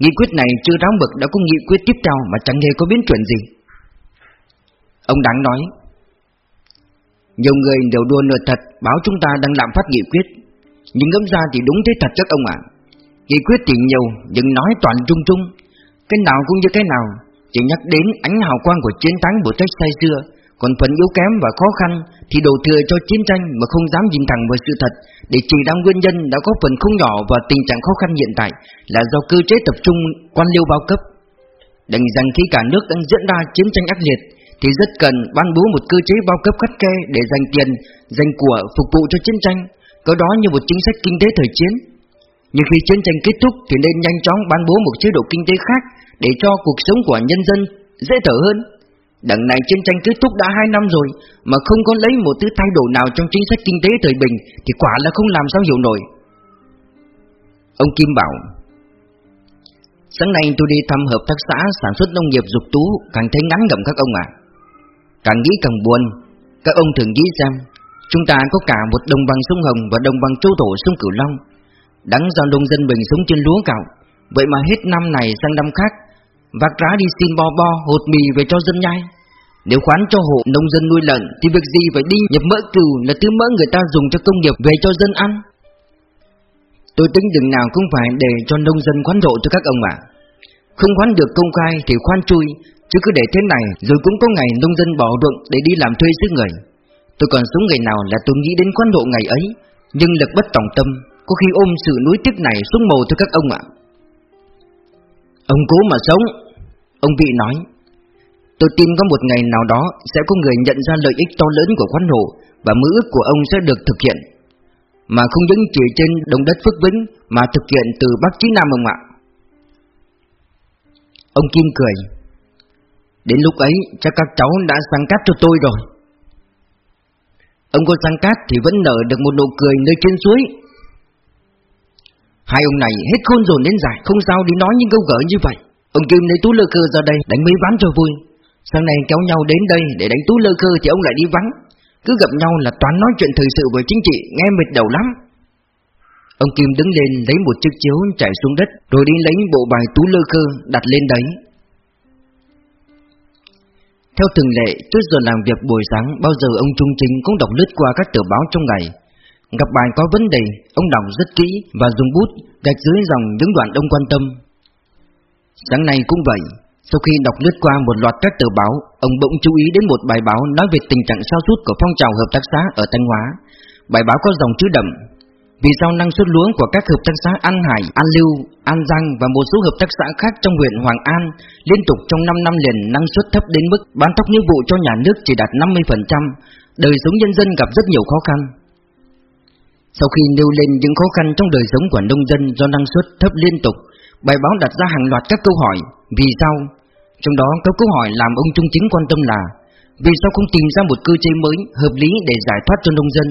Nghị quyết này chưa ráo mực đã có nghị quyết tiếp theo Mà chẳng hề có biến chuyển gì. Ông đáng nói, Nhiều người đều đua nửa thật Báo chúng ta đang làm phát nghị quyết. Nhưng ngẫm ra thì đúng thế thật chắc ông ạ. Nghị quyết thì nhiều, Nhưng nói toàn trung trung. Cái nào cũng như cái nào, Chỉ nhắc đến ánh hào quang của chiến thắng bộ tết say xưa còn phần yếu kém và khó khăn Thì đổ thừa cho chiến tranh Mà không dám nhìn thẳng vào sự thật Để chỉ ra nguyên nhân đã có phần không nhỏ Và tình trạng khó khăn hiện tại Là do cơ chế tập trung quan liêu bao cấp Đành rằng khi cả nước đang diễn ra chiến tranh ác liệt Thì rất cần ban bố một cơ chế bao cấp khắt khe Để dành tiền, dành của phục vụ cho chiến tranh Có đó như một chính sách kinh tế thời chiến nhưng khi chiến tranh kết thúc thì nên nhanh chóng ban bố một chế độ kinh tế khác để cho cuộc sống của nhân dân dễ thở hơn. Đằng này chiến tranh kết thúc đã 2 năm rồi mà không có lấy một thứ thay đổi nào trong chính sách kinh tế thời bình thì quả là không làm sao hiểu nổi. Ông Kim bảo Sáng nay tôi đi thăm hợp tác xã sản xuất nông nghiệp dục tú càng thấy ngắn ngầm các ông ạ. Càng nghĩ càng buồn, các ông thường nghĩ xem Chúng ta có cả một đồng bằng sông Hồng và đồng bằng châu thổ sông Cửu Long Đắng do nông dân mình sống trên lúa gạo Vậy mà hết năm này sang năm khác Vác rá đi xin bo bo, hột mì về cho dân nhai. Nếu khoán cho hộ nông dân nuôi lợn, Thì việc gì phải đi nhập mỡ cừu Là thứ mỡ người ta dùng cho công nghiệp về cho dân ăn? Tôi tính đừng nào cũng phải để cho nông dân khoán độ cho các ông ạ. Không khoán được công khai thì khoan chui, Chứ cứ để thế này Rồi cũng có ngày nông dân bỏ ruộng để đi làm thuê xứ người. Tôi còn sống ngày nào là tôi nghĩ đến khoán độ ngày ấy, Nhưng lực bất tòng tâm, có khi ôm sự núi tiếc này xuống mồ thôi các ông ạ. Ông cố mà sống. Ông vị nói, Tôi tin có một ngày nào đó Sẽ có người nhận ra lợi ích to lớn của khoán hộ Và mơ ước của ông sẽ được thực hiện. Mà không những chỉ trên đồng đất Phước Vĩnh, Mà thực hiện từ Bắc chí Nam ông ạ. Ông Kim cười, Đến lúc ấy, chắc các cháu đã sang cát cho tôi rồi. Ông có sang cát thì vẫn nở được một nụ cười nơi trên suối. Hai ông này hết khôn dồn đến giải Không sao đi nói những câu gỡ như vậy. Ông Kim lấy tú lơ cơ ra đây đánh mấy ván cho vui. Sáng nay kéo nhau đến đây để đánh tú lơ cơ Thì ông lại đi vắng. Cứ gặp nhau là toán nói chuyện thời sự với chính trị Nghe mệt đầu lắm. Ông Kim đứng lên lấy một chiếc chiếu chạy xuống đất Rồi đi lấy bộ bài tú lơ cơ đặt lên đấy. Theo thường lệ, trước giờ làm việc buổi sáng Bao giờ ông Trung Chính cũng đọc lướt qua các tờ báo trong ngày. Gặp bài có vấn đề, ông đọc rất kỹ và dùng bút gạch dưới dòng những đoạn ông quan tâm. Sáng nay cũng vậy, sau khi đọc lướt qua một loạt các tờ báo, ông bỗng chú ý đến một bài báo nói về tình trạng sao sút của phong trào hợp tác xã ở Thanh Hóa. Bài báo có dòng chữ đậm vì sao năng suất lúa của các hợp tác xã An Hải, An Lưu, An Giang và một số hợp tác xã khác trong huyện Hoàng An liên tục trong 5 năm liền năng suất thấp đến mức bán thóc nghĩa vụ cho nhà nước chỉ đạt 50%, đời sống nhân dân gặp rất nhiều khó khăn. Sau khi nêu lên những khó khăn trong đời sống của nông dân do năng suất thấp liên tục, bài báo đặt ra hàng loạt các câu hỏi vì sao? Trong đó có câu hỏi làm ông Trung Chính quan tâm là vì sao không tìm ra một cơ chế mới hợp lý để giải thoát cho nông dân?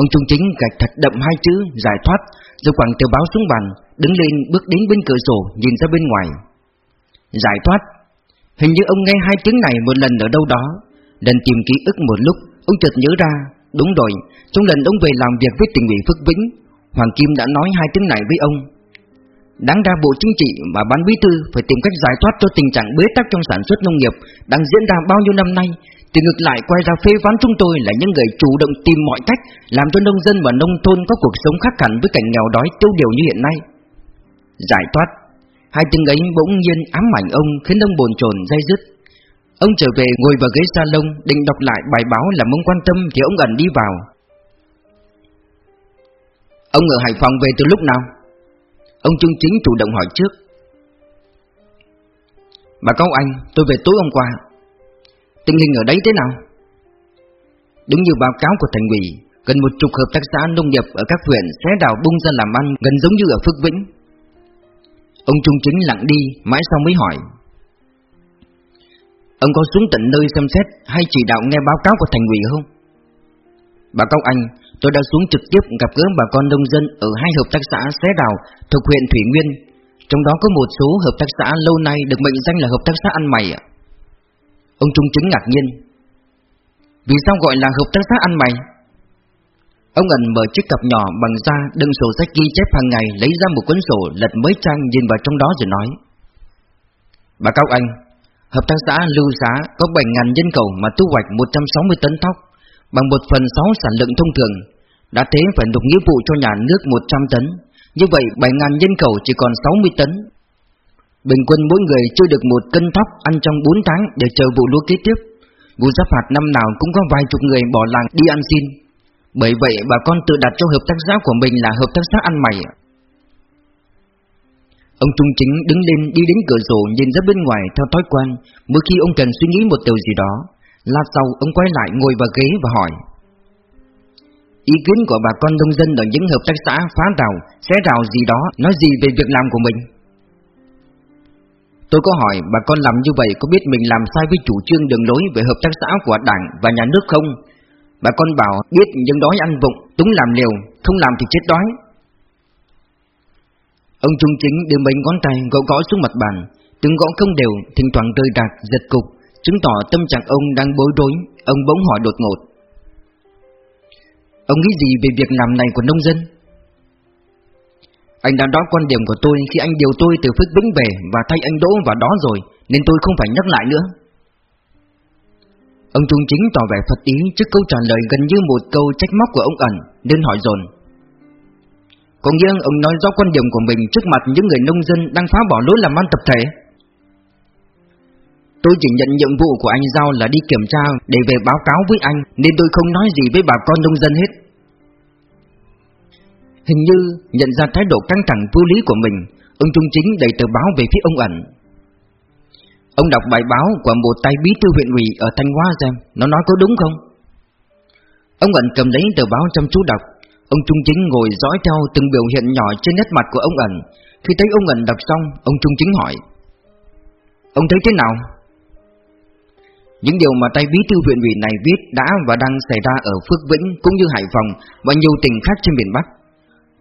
Ông Trung Chính gạch thật đậm hai chữ giải thoát rồi quẳng tờ báo xuống bàn, đứng lên bước đến bên cửa sổ nhìn ra bên ngoài. Giải thoát Hình như ông nghe hai tiếng này một lần ở đâu đó Lần tìm ký ức một lúc Ông chợt nhớ ra Đúng rồi, trong lần ông về làm việc với tỉnh ủy Phước Vĩnh, Hoàng Kim đã nói hai tiếng này với ông. Đáng ra Bộ Chính trị và Ban Bí thư phải tìm cách giải thoát cho tình trạng bế tắc trong sản xuất nông nghiệp đang diễn ra bao nhiêu năm nay, thì ngược lại quay ra phê phán chúng tôi là những người chủ động tìm mọi cách làm cho nông dân và nông thôn có cuộc sống khác hẳn với cảnh nghèo đói tiêu điều như hiện nay. Giải thoát Hai tiếng ấy bỗng nhiên ám ảnh ông khiến ông bồn chồn dây dứt Ông trở về ngồi vào ghế salon định đọc lại bài báo làm ông quan tâm thì ông ẩn đi vào. Ông ở Hải Phòng về từ lúc nào? Ông Trung Chính chủ động hỏi trước. Bà cáo anh, tôi về tối hôm qua. Tình hình ở đấy thế nào? Đúng như báo cáo của thành ủy, gần một chục hợp tác xã nông nghiệp ở các huyện xé đào bung ra làm ăn gần giống như ở Phước Vĩnh. Ông Trung Chính lặng đi, mãi sau mới hỏi. Ông có xuống tận nơi xem xét hay chỉ đạo nghe báo cáo của thành ủy không? Bà Cao Anh, tôi đã xuống trực tiếp gặp gỡ bà con nông dân ở hai hợp tác xã Xé Đào thuộc huyện Thủy Nguyên. Trong đó có một số hợp tác xã lâu nay được mệnh danh là hợp tác xã ăn mày ạ. Ông Trung Chính ngạc nhiên. Vì sao gọi là hợp tác xã ăn mày? Ông ẩn mở chiếc cặp nhỏ bằng da đựng sổ sách ghi chép hàng ngày lấy ra một cuốn sổ lật mấy trang nhìn vào trong đó rồi nói. Bà Cao Anh, hợp tác xã Lưu Giá có 7.000 nhân khẩu mà thu hoạch 160 tấn thóc, bằng 1 phần 6 sản lượng thông thường. Đã thế phải nộp nghĩa vụ cho nhà nước 100 tấn, như vậy 7.000 nhân khẩu chỉ còn 60 tấn. Bình quân mỗi người chưa được một cân thóc ăn trong 4 tháng để chờ vụ lúa kế tiếp. Vụ giáp hạt năm nào cũng có vài chục người bỏ làng đi ăn xin. Bởi vậy bà con tự đặt cho hợp tác xã của mình là hợp tác xã ăn mày. Ông Trung Chính đứng lên đi đến cửa sổ nhìn ra bên ngoài theo thói quen, mỗi khi ông cần suy nghĩ một điều gì đó. Lát sau ông quay lại ngồi vào ghế và hỏi. Ý kiến của bà con nông dân ở những hợp tác xã phá rào, xé rào gì đó, nói gì về việc làm của mình? Tôi có hỏi bà con làm như vậy có biết mình làm sai với chủ trương đường lối về hợp tác xã của đảng và nhà nước không? Bà con bảo biết nhưng đói ăn vụng, túng làm liều, không làm thì chết đói. Ông Trung Chính đưa mấy ngón tay gõ gõ xuống mặt bàn, từng gõ không đều, thỉnh thoảng rơi đạc, giật cục, chứng tỏ tâm trạng ông đang bối rối. Ông bỗng hỏi đột ngột. Ông nghĩ gì về việc làm này của nông dân? Anh đã nói quan điểm của tôi khi anh điều tôi từ Phước Vĩnh về và thay anh Đỗ vào đó rồi, nên tôi không phải nhắc lại nữa. Ông Trung Chính tỏ vẻ phật ý trước câu trả lời gần như một câu trách móc của ông ẩn, nên hỏi dồn. Có nghĩa ông nói rõ quan điểm của mình trước mặt những người nông dân đang phá bỏ lối làm ăn tập thể. Tôi chỉ nhận nhiệm vụ của anh giao là đi kiểm tra để về báo cáo với anh, Nên tôi không nói gì với bà con nông dân hết Hình như nhận ra thái độ căng thẳng vô lý của mình, Ông Trung Chính đẩy tờ báo về phía ông ẩn Ông đọc bài báo của một tay bí thư huyện ủy ở Thanh Hóa xem, Nó nói có đúng không? Ông ẩn cầm lấy tờ báo chăm chú đọc Ông Trung Chính ngồi dõi theo từng biểu hiện nhỏ trên nét mặt của ông ẩn Khi thấy ông ẩn đọc xong Ông Trung Chính hỏi Ông thấy thế nào? Những điều mà tay bí thư huyện ủy này viết đã và đang xảy ra ở Phước Vĩnh cũng như Hải Phòng và nhiều tỉnh khác trên miền Bắc.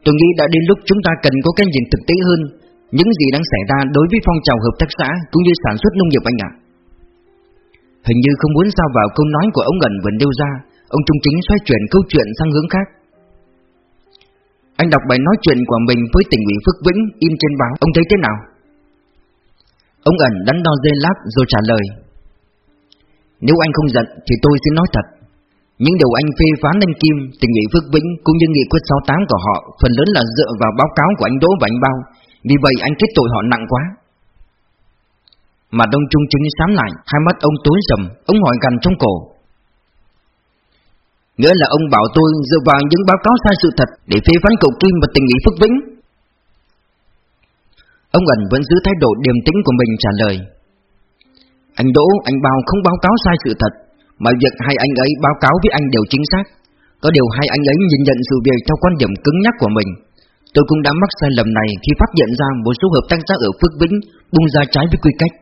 Tôi nghĩ đã đến lúc chúng ta cần có cái nhìn thực tế hơn những gì đang xảy ra đối với phong trào hợp tác xã cũng như sản xuất nông nghiệp anh ạ. Hình như không muốn sao vào câu nói của ông Ngân vừa nêu ra, ông Trung Chính xoay chuyển câu chuyện sang hướng khác. Anh đọc bài nói chuyện của mình với tỉnh ủy Phước Vĩnh in trên báo, ông thấy thế nào? Ông ẩn đắn đo dây lát rồi trả lời. Nếu anh không giận thì tôi xin nói thật. Những điều anh phê phán anh Kim, Tỉnh ủy Phước Vĩnh cũng như nghị quyết 68 của họ Phần lớn là dựa vào báo cáo của anh Đỗ và anh Bao. Vì vậy anh kết tội họ nặng quá. Mà đông trung chứng sám lại Hai mắt ông tối sầm Ông hỏi gần trong cổ. Nghĩa là ông bảo tôi dựa vào những báo cáo sai sự thật Để phê phán cậu Kim và tình ủy Phước Vĩnh Ông ẩn vẫn giữ thái độ điềm tĩnh của mình trả lời anh Đỗ, anh Bao không báo cáo sai sự thật, mà việc hai anh ấy báo cáo với anh đều chính xác. Có điều hai anh ấy nhìn nhận sự việc theo quan điểm cứng nhắc của mình. Tôi cũng đã mắc sai lầm này khi phát hiện ra một số hợp tác xã ở Phước Vĩnh bung ra trái với quy cách.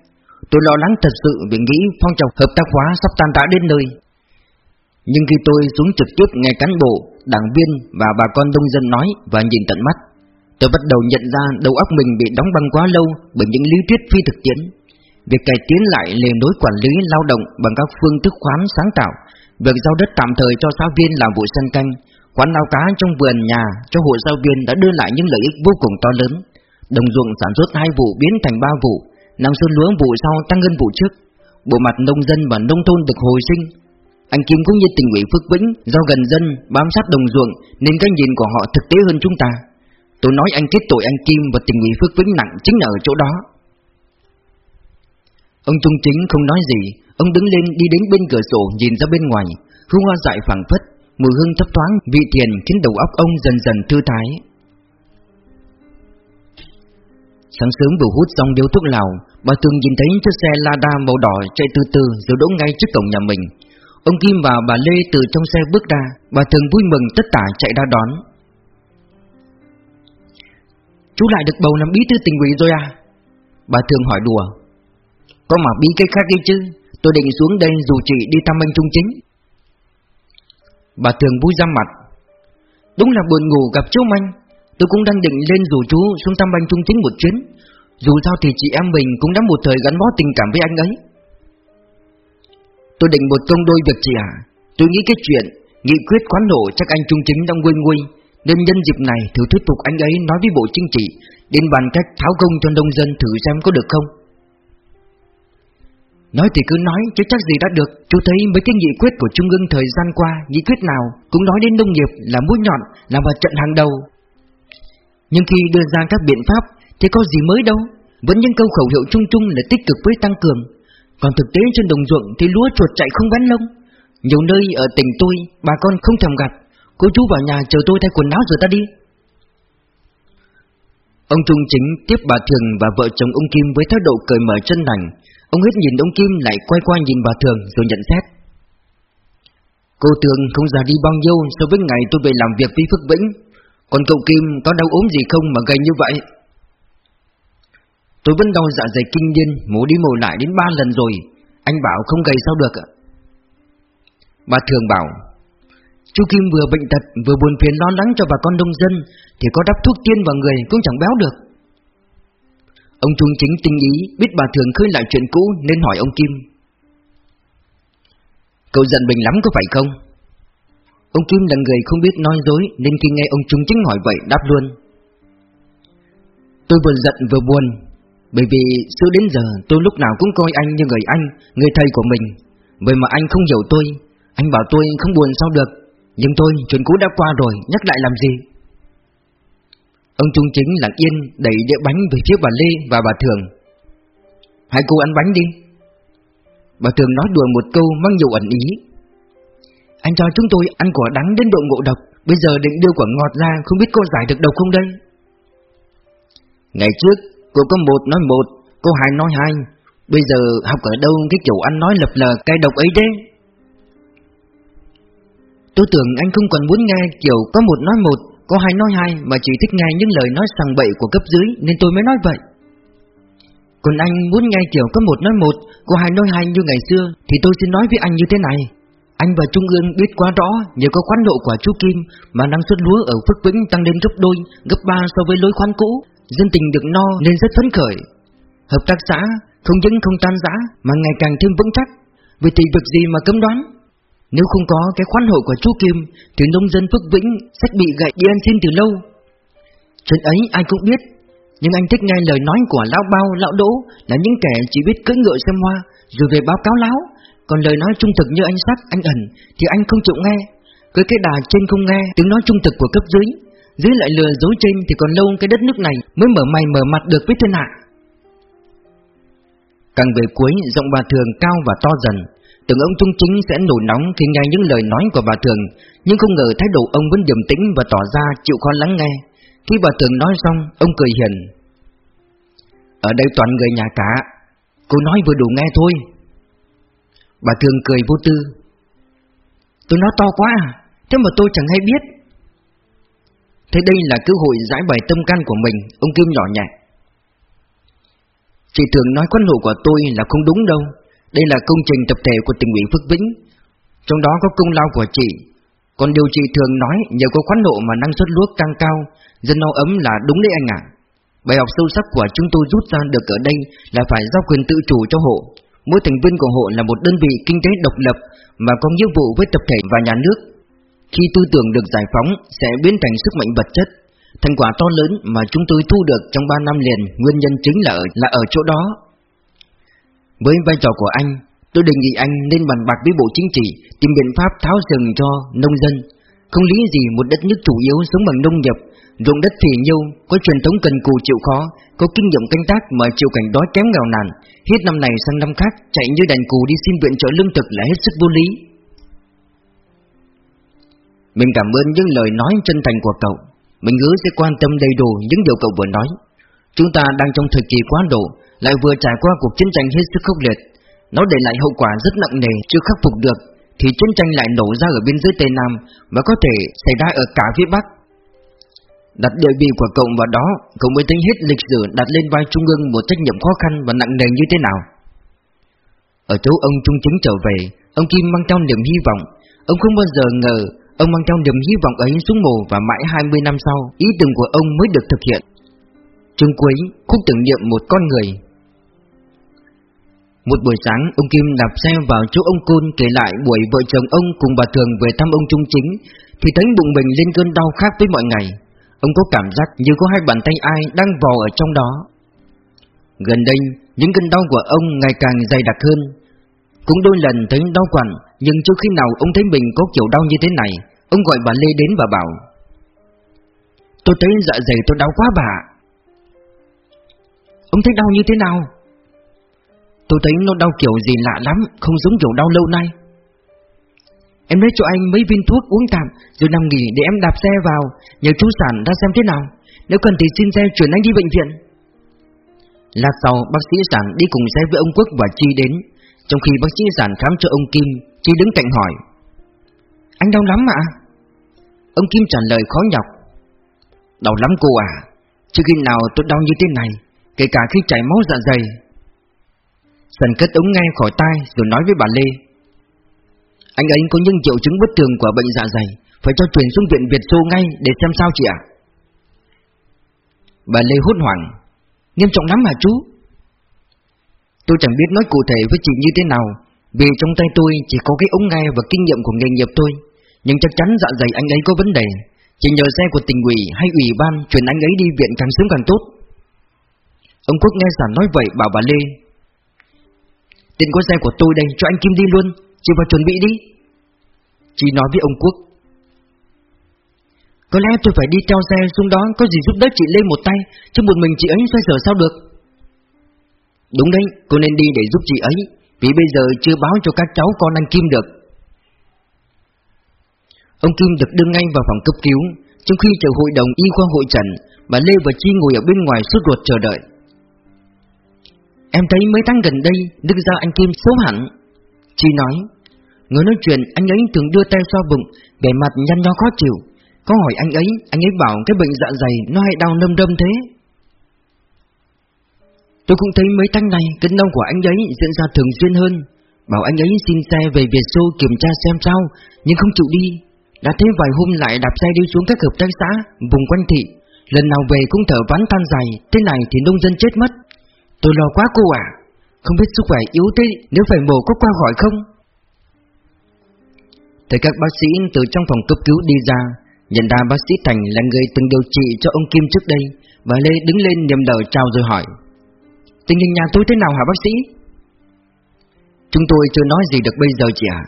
Tôi lo lắng thật sự vì nghĩ phong trào hợp tác hóa sắp tan rã đến nơi. Nhưng khi tôi xuống trực tiếp nghe cán bộ, đảng viên và bà con nông dân nói và nhìn tận mắt, tôi bắt đầu nhận ra đầu óc mình bị đóng băng quá lâu bởi những lý thuyết phi thực tiễn. Việc cải tiến lại lề đối quản lý lao động bằng các phương thức khoán sáng tạo, việc giao đất tạm thời cho giáo viên làm vụ sân canh, khoán lao cá trong vườn nhà cho hộ giáo viên đã đưa lại những lợi ích vô cùng to lớn. Đồng ruộng sản xuất hai vụ biến thành ba vụ, năng suất lúa vụ sau tăng hơn vụ trước. Bộ mặt nông dân và nông thôn được hồi sinh. Anh Kim cũng như tình ủy Phước Vĩnh do gần dân bám sát đồng ruộng nên cái nhìn của họ thực tế hơn chúng ta. Tôi nói anh kết tội anh Kim và tình ủy Phước Vĩnh nặng chính là ở chỗ đó. Ông Trung Chính không nói gì, ông đứng lên đi đến bên cửa sổ nhìn ra bên ngoài, hương hoa dại phẳng phất, mùi hương thấp thoáng vị thiền khiến đầu óc ông dần dần thư thái. Sáng sớm vừa hút xong điếu thuốc lào, bà thường nhìn thấy chiếc xe Lada màu đỏ chạy từ từ rồi đỗ ngay trước cổng nhà mình. Ông Kim và bà Lê từ trong xe bước ra, bà thường vui mừng tất tả chạy ra đón. Chú lại được bầu làm bí thư tỉnh ủy rồi à? Bà thường hỏi đùa. Có mà bí cái khác đi chứ Tôi định xuống đây dù chị đi thăm anh Trung Chính Bà thường vui ra mặt Đúng là buồn ngủ gặp chú Manh Tôi cũng đang định lên rủ chú xuống thăm anh Trung Chính một chuyến Dù sao thì chị em mình cũng đã một thời gắn bó tình cảm với anh ấy Tôi định một công đôi việc chị à Tôi nghĩ cái chuyện Nghị quyết quán nổ chắc anh Trung Chính đang quên nguôi, Nên nhân dịp này thử thuyết phục anh ấy nói với bộ chính trị Đến bàn cách tháo công cho nông dân thử xem có được không. Nói thì cứ nói, chứ chắc gì đã được. Chú thấy mấy cái nghị quyết của Trung ương thời gian qua, Nghị quyết nào cũng nói đến nông nghiệp là mũi nhọn, Là vào trận hàng đầu. Nhưng khi đưa ra các biện pháp, Thì có gì mới đâu. Vẫn những câu khẩu hiệu chung chung là tích cực với tăng cường. Còn thực tế trên đồng ruộng Thì lúa chuột chạy không bén lông. Nhiều nơi ở tỉnh tôi, Bà con không thèm gặp Cô chú vào nhà chờ tôi thay quần áo rồi ta đi. Ông Trung Chính tiếp bà Thường và vợ chồng ông Kim với thái độ cởi mở chân thành. Ông hết nhìn ông Kim lại quay qua nhìn bà Thường rồi nhận xét. Cô Thường không già đi bao nhiêu so với ngày tôi về làm việc với Phước Vĩnh. Còn cậu Kim có đau ốm gì không mà gầy như vậy? Tôi vẫn đau dạ dày kinh điên, Mổ đi mổ lại đến ba lần rồi. Anh bảo không gầy sao được ạ? Bà Thường bảo, Chú Kim vừa bệnh tật, vừa buồn phiền lo lắng cho bà con nông dân, Thì có đắp thuốc tiên vào người cũng chẳng béo được. Ông Trung Chính tinh ý biết bà thường khơi lại chuyện cũ nên hỏi ông Kim. Cậu giận mình lắm có phải không? Ông Kim là người không biết nói dối nên khi nghe ông Trung Chính hỏi vậy đáp luôn. Tôi vừa giận vừa buồn bởi vì xưa đến giờ tôi lúc nào cũng coi anh như người anh, người thầy của mình. Vậy mà anh không hiểu tôi Anh bảo tôi không buồn sao được. Nhưng tôi chuyện cũ đã qua rồi nhắc lại làm gì? Ông Trung Chính lặng yên đẩy đĩa bánh về phía bà Lê và bà Thường. Hai cô ăn bánh đi. Bà Thường nói đùa một câu mang nhiều ẩn ý. Anh cho chúng tôi ăn quả đắng đến độ ngộ độc Bây giờ định đưa quả ngọt ra Không biết cô giải được độc không đây? Ngày trước Cô có một nói một Cô hai nói hai. Bây giờ học ở đâu cái chủ anh nói lập lờ cay độc ấy đấy. Tôi tưởng anh không còn muốn nghe kiểu có một nói một có hai nói hai mà chỉ thích nghe những lời nói sằng bậy của cấp dưới nên tôi mới nói vậy. Còn anh muốn nghe kiểu có một nói một, có hai nói hai như ngày xưa Thì tôi xin nói với anh như thế này. Anh và Trung ương biết quá rõ nhờ có khoán độ của chú Kim Mà năng suất lúa ở Phước Vĩnh tăng lên gấp đôi, gấp ba so với lối khoán cũ. Dân tình được no nên rất phấn khởi. Hợp tác xã không những không tan rã mà ngày càng thêm vững chắc. Vì thì việc gì mà cấm đoán? Nếu không có cái khoan hậu của chú Kim Thì nông dân Phước Vĩnh sẽ bị gậy đi ăn xin từ lâu. Chuyện ấy ai cũng biết Nhưng anh thích nghe lời nói của lão bao, lão đỗ Là những kẻ chỉ biết cưỡi ngựa xem hoa Rồi về báo cáo láo Còn lời nói trung thực như anh sắc, anh ẩn Thì anh không chịu nghe. Cứ cái đà trên không nghe tiếng nói trung thực của cấp dưới. Dưới lại lừa dối trên thì còn lâu cái đất nước này Mới mở mày mở mặt được với thiên hạ. Càng về cuối giọng bà thường cao và to dần. Tưởng ông Trung Chính sẽ nổi nóng khi nghe những lời nói của bà Thường Nhưng không ngờ thái độ ông vẫn điềm tĩnh và tỏ ra chịu khó lắng nghe. Khi bà Thường nói xong, ông cười hiền. Ở đây toàn người nhà cả Cô nói vừa đủ nghe thôi. Bà Thường cười vô tư. Tôi nói to quá à Thế mà tôi chẳng hay biết thấy đây là cơ hội giải bày tâm can của mình, Ông Kim nhỏ nhẹ. Chị Thường nói quan hộ của tôi là không đúng đâu. Đây là công trình tập thể của tỉnh ủy Phước Vĩnh. Trong đó có công lao của chị. Còn điều chị thường nói, Nhờ có khoán nộ mà năng suất lúa tăng cao, Dân no ấm là đúng đấy anh ạ. Bài học sâu sắc của chúng tôi rút ra được ở đây Là phải giao quyền tự chủ cho hộ. Mỗi thành viên của hộ là một đơn vị kinh tế độc lập Mà có nghĩa vụ với tập thể và nhà nước. Khi tư tưởng được giải phóng Sẽ biến thành sức mạnh vật chất Thành quả to lớn mà chúng tôi thu được trong 3 năm liền Nguyên nhân chính là ở, là ở chỗ đó với vai trò của anh, tôi đề nghị anh nên bàn bạc với Bộ Chính trị tìm biện pháp tháo rừng cho nông dân. Không lý gì một đất nước chủ yếu sống bằng nông nghiệp, ruộng đất thì nhiêu, có truyền thống cần cù chịu khó, có kinh nghiệm canh tác mà chịu cảnh đói kém nghèo nàn, hết năm này sang năm khác chạy như đàn cù đi xin viện trợ lương thực là hết sức vô lý. Mình cảm ơn những lời nói chân thành của cậu. Mình hứa sẽ quan tâm đầy đủ những điều cậu vừa nói. Chúng ta đang trong thời kỳ quá độ, lại vừa trải qua cuộc chiến tranh hết sức khốc liệt. Nó để lại hậu quả rất nặng nề chưa khắc phục được, thì chiến tranh lại nổ ra ở biên giới Tây Nam và có thể xảy ra ở cả phía Bắc. Đặt địa vị của cậu vào đó, cậu mới tính hết lịch sử đặt lên vai Trung ương một trách nhiệm khó khăn và nặng nề như thế nào. Ở chỗ ông Trung Chính trở về Ông Kim mang trong niềm hy vọng Ông không bao giờ ngờ Ông mang trong niềm hy vọng ấy xuống mồ Và mãi 20 năm sau Ý tưởng của ông mới được thực hiện. Chương cuối Khúc tưởng niệm một con người. Một buổi sáng Ông Kim đạp xe vào chỗ ông Côn Kể lại buổi vợ chồng ông cùng bà Thường Về thăm ông Trung Chính Thì thấy bụng mình lên cơn đau khác với mọi ngày. Ông có cảm giác như có hai bàn tay ai đang vò ở trong đó. Gần đây, những cơn đau của ông ngày càng dày đặc hơn. Cũng đôi lần thấy đau quặn, Nhưng trước khi nào ông thấy mình có kiểu đau như thế này, Ông gọi bà Lê đến và bảo, Tôi thấy dạ dày tôi đau quá bà Ông thấy đau như thế nào? Tôi thấy nó đau kiểu gì lạ lắm, Không giống kiểu đau lâu nay. Em lấy cho anh mấy viên thuốc uống tạm, Rồi nằm nghỉ để em đạp xe vào, Nhờ chú sản ra xem thế nào. Nếu cần thì xin xe chuyển anh đi bệnh viện. Lát sau, bác sĩ sản đi cùng xe với ông Quốc và Chi đến. Trong khi bác sĩ giản khám cho ông Kim Chi đứng cạnh hỏi. Anh đau lắm ạ. Ông Kim trả lời khó nhọc. Đau lắm cô à Chứ khi nào tôi đau như thế này, Kể cả khi chảy máu dạ dày. Sần cất ống ngay khỏi tai Rồi nói với bà Lê. Anh ấy có những triệu chứng bất thường của bệnh dạ dày, Phải cho chuyển xuống viện Việt Xô ngay Để xem sao chị ạ. Bà Lê hốt hoảng. Nghiêm trọng lắm hả chú? Tôi chẳng biết nói cụ thể với chị như thế nào, Vì trong tay tôi chỉ có cái ống nghe và kinh nghiệm của nghề nghiệp tôi Nhưng chắc chắn dạ dày anh ấy có vấn đề. Chỉ nhờ xe của tỉnh ủy hay ủy ban Chuyển anh ấy đi viện càng sớm càng tốt. Ông Quốc nghe sản nói vậy bảo bà Lê Tiền có xe của tôi đây, cho anh Kim đi luôn, Chị vào chuẩn bị đi. Chị nói với ông Quốc, có lẽ tôi phải đi theo xe xuống đó, Có gì giúp đỡ chị lê một tay, Chứ một mình chị ấy xoay sở sao được? Đúng đấy, cô nên đi để giúp chị ấy Vì bây giờ chưa báo cho các cháu con anh Kim được. Ông Kim được đưa ngay vào phòng cấp cứu Trong khi chờ hội đồng y khoa hội trần Bà Lê và Chi ngồi ở bên ngoài suốt ruột chờ đợi. Em thấy mấy tháng gần đây Đức ra anh Kim xấu hẳn. Chi nói Người nói chuyện anh ấy thường đưa tay xoa bụng Vẻ mặt nhăn nho khó chịu. Có hỏi anh ấy, anh ấy bảo cái bệnh dạ dày nó hay đau nâm đâm thế. Tôi cũng thấy mấy tháng này cơn đau của anh ấy diễn ra thường xuyên hơn. Bảo anh ấy xin xe về Việt Xô kiểm tra xem sao, Nhưng không chịu đi. Đã thấy vài hôm lại đạp xe đi xuống các hợp tác xã, Vùng quanh thị. Lần nào về cũng thở ván tan dài, Thế này thì nông dân chết mất. Tôi lo quá cô à Không biết sức khỏe yếu thế Nếu phải mổ có qua khỏi không? Thấy các bác sĩ từ trong phòng cấp cứu đi ra, Nhận ra bác sĩ Thành là người từng điều trị cho ông Kim trước đây Bà Lê đứng lên niềm đầu chào rồi hỏi. Tình hình nhà tôi thế nào hả bác sĩ? Chúng tôi chưa nói gì được bây giờ chị ạ.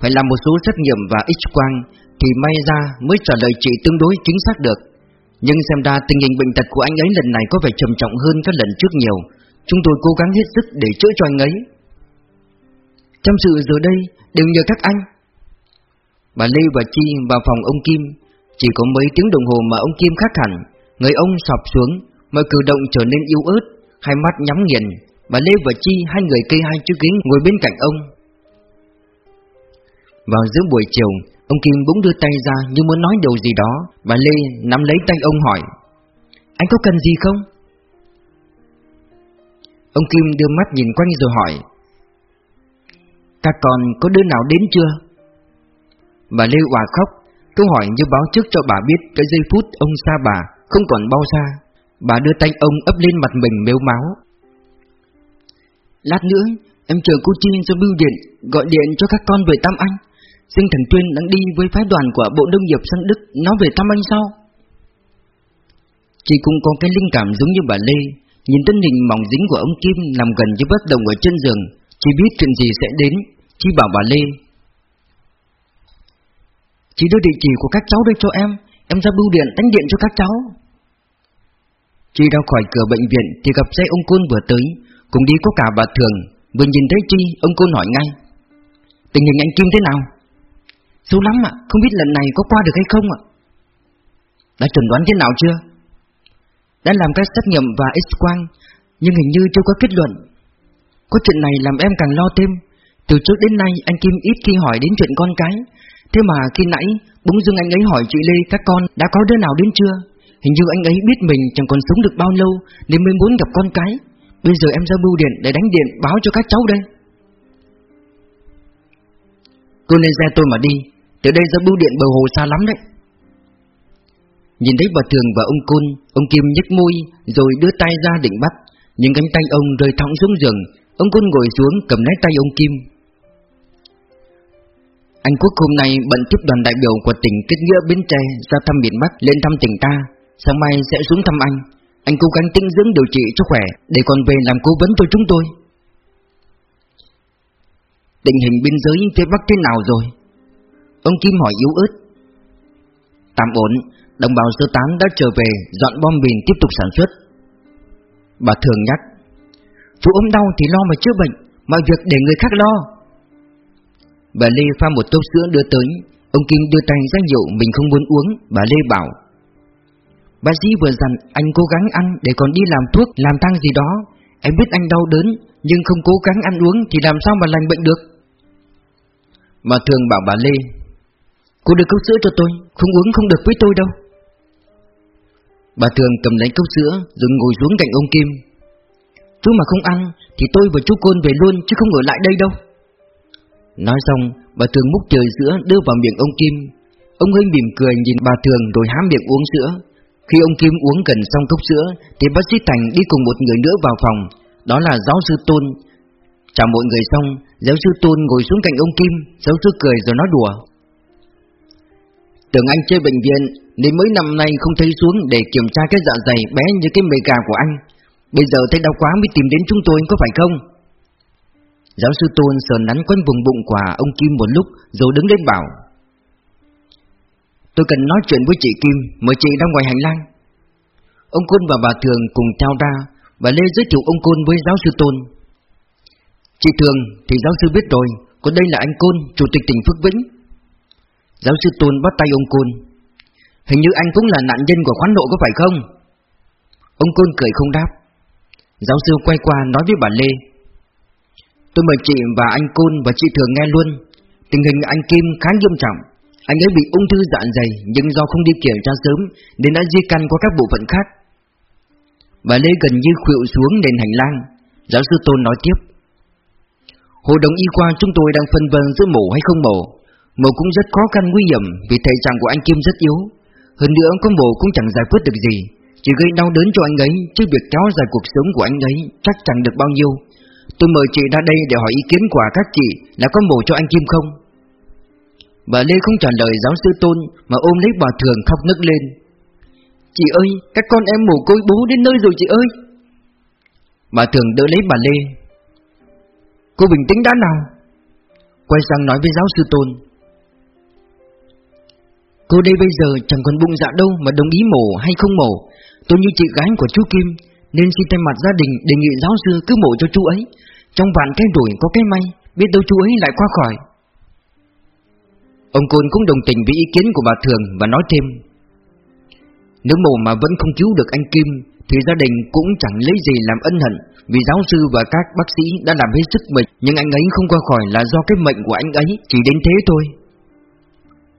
Phải làm một số xét nghiệm và x-quang Thì may ra mới trả lời chị tương đối chính xác được. Nhưng xem ra tình hình bệnh tật của anh ấy lần này có vẻ trầm trọng hơn các lần trước nhiều. Chúng tôi cố gắng hết sức để chữa cho anh ấy. Trong sự giờ đây đều nhờ các anh. Bà Lê và Chi vào phòng ông Kim. Chỉ có mấy tiếng đồng hồ mà ông Kim khác hẳn. Người ông sọp xuống, Mọi cử động trở nên yếu ớt. Hai mắt nhắm nghiền Bà Lê và Chi, hai người cây hai chiếc ghế ngồi bên cạnh ông Vào giữa buổi chiều, Ông Kim bỗng đưa tay ra như muốn nói điều gì đó Bà Lê nắm lấy tay ông hỏi, Anh có cần gì không? Ông Kim đưa mắt nhìn quanh rồi hỏi Các con có đứa nào đến chưa? Bà Lê hòa khóc, Câu hỏi như báo trước cho bà biết cái giây phút ông xa bà không còn bao xa. Bà đưa tay ông ấp lên mặt mình mếu máu. Lát nữa, em chờ cô Chi cho bưu điện, gọi điện cho các con về Tam Anh. Sinh Thần Tuyên đang đi với phái đoàn của Bộ Nông nghiệp sang Đức, nó về Tam Anh sau. Chị cũng có cái linh cảm giống như bà Lê, nhìn thân hình mỏng dính của ông Kim nằm gần như bất đồng ở trên giường, Chị biết chuyện gì sẽ đến, chị bảo bà Lê Chị đưa địa chỉ của các cháu đây cho em Em ra bưu điện đánh điện cho các cháu Chi ra khỏi cửa bệnh viện Thì gặp xe ông Côn vừa tới. Cùng đi có cả bà Thường, Vừa nhìn thấy Chi, Ông Côn hỏi ngay. Tình hình anh Kim thế nào? Xấu lắm ạ, Không biết lần này có qua được hay không ạ. Đã chuẩn đoán thế nào chưa? Đã làm các xét nghiệm và x-quang, Nhưng hình như chưa có kết luận. Có chuyện này làm em càng lo thêm. Từ trước đến nay, anh Kim ít khi hỏi đến chuyện con cái. Thế mà khi nãy, Bỗng dưng anh ấy hỏi chị Lê các con đã có đứa nào đến chưa? Hình như anh ấy biết mình chẳng còn sống được bao lâu Nên mới muốn gặp con cái. Bây giờ em ra bưu điện để đánh điện báo cho các cháu đây. Cô nên ra tôi mà đi. Từ đây ra bưu điện bờ hồ xa lắm đấy. Nhìn thấy bà Thường và ông Côn Ông Kim nhếch môi Rồi đưa tay ra định bắt. Nhưng cánh tay ông rơi thõng xuống giường. Ông Côn ngồi xuống cầm lấy tay ông Kim. Anh Quốc hôm nay bận tiếp đoàn đại biểu của tỉnh Kết Nghĩa Bến Tre ra thăm miền Bắc, lên thăm tỉnh ta. Sáng mai sẽ xuống thăm anh. Anh cố gắng tinh dưỡng điều trị cho khỏe, Để còn về làm cố vấn cho chúng tôi. Tình hình biên giới phía Bắc thế nào rồi? Ông Kim hỏi yếu ớt. Tạm ổn, Đồng bào sơ tán đã trở về, Dọn bom mìn tiếp tục sản xuất. Bà thường nhắc, Chú ốm đau thì lo mà chữa bệnh, Mọi việc để người khác lo. Bà Lê pha một cốc sữa đưa tới. Ông Kim đưa tay ra rượu mình không muốn uống, Bà Lê bảo Bác sĩ vừa dặn anh cố gắng ăn Để còn đi làm thuốc, làm thang gì đó. Em biết anh đau đớn Nhưng không cố gắng ăn uống Thì làm sao mà lành bệnh được? Mà thường bảo bà Lê Cô đưa cốc sữa cho tôi Không uống không được với tôi đâu. Bà thường cầm lấy cốc sữa Rồi ngồi xuống cạnh ông Kim. Chú mà không ăn Thì tôi và chú Côn về luôn chứ không ở lại đây đâu. Nói xong Bà thường múc trời sữa đưa vào miệng ông Kim. Ông hơi mỉm cười nhìn bà thường Rồi hám miệng uống sữa. Khi ông Kim uống gần xong cốc sữa, Thì bác sĩ Thành đi cùng một người nữa vào phòng. Đó là giáo sư Tôn. Chào mọi người xong, Giáo sư Tôn ngồi xuống cạnh ông Kim, Giáo sư cười rồi nói đùa. Tưởng anh chơi bệnh viện, Nên mấy năm nay không thấy xuống Để kiểm tra cái dạ dày bé như cái mề gà của anh. Bây giờ thấy đau quá mới tìm đến chúng tôi, có phải không? Giáo sư Tôn sờ nắn quanh vùng bụng quả ông Kim một lúc, Rồi đứng lên bảo. Tôi cần nói chuyện với chị Kim Mời chị ra ngoài hành lang. Ông Côn và bà Thường cùng trao ra Và Lê giới thiệu ông Côn với giáo sư Tôn. Chị Thường thì giáo sư biết rồi Còn đây là anh Côn, chủ tịch tỉnh Phước Vĩnh. Giáo sư Tôn bắt tay ông Côn. Hình như anh cũng là nạn nhân của khoán nộ có phải không? Ông Côn cười không đáp. Giáo sư quay qua nói với bà Lê. Tôi mời chị và anh Côn và chị Thường nghe luôn. Tình hình anh Kim khá nghiêm trọng. Anh ấy bị ung thư dạ dày, Nhưng do không đi kiểm tra sớm, Nên đã di căn qua các bộ phận khác. Bà Lê gần như khuỵu xuống nền hành lang, Giáo sư Tôn nói tiếp. Hội đồng y khoa chúng tôi đang phân vân giữa mổ hay không mổ. Mổ cũng rất khó khăn nguy hiểm, Vì thể trạng của anh Kim rất yếu. Hơn nữa, có mổ cũng chẳng giải quyết được gì. Chỉ gây đau đớn cho anh ấy, Chứ việc kéo dài cuộc sống của anh ấy Chắc chẳng được bao nhiêu. Tôi mời chị ra đây để hỏi ý kiến của các chị Là có mổ cho anh Kim không? Bà Lê không trả lời giáo sư Tôn Mà ôm lấy bà Thường khóc nức lên. Chị ơi, Các con em mồ côi bố đến nơi rồi chị ơi. Bà Thường đỡ lấy bà Lê. Cô bình tĩnh đã nào. Quay sang nói với giáo sư Tôn. Cô đây bây giờ chẳng còn bụng dạ đâu Mà đồng ý mổ hay không mổ. Tôi như chị gái của chú Kim, Nên xin thay mặt gia đình đề nghị giáo sư cứ mổ cho chú ấy. Trong vạn cái đuổi có cái may, Biết đâu chú ấy lại qua khỏi. Ông Côn cũng đồng tình với ý kiến của bà Thường Và nói thêm. Nếu mồ mà vẫn không cứu được anh Kim, Thì gia đình cũng chẳng lấy gì làm ân hận, Vì giáo sư và các bác sĩ đã làm hết sức mình, Nhưng anh ấy không qua khỏi là do cái mệnh của anh ấy Chỉ đến thế thôi.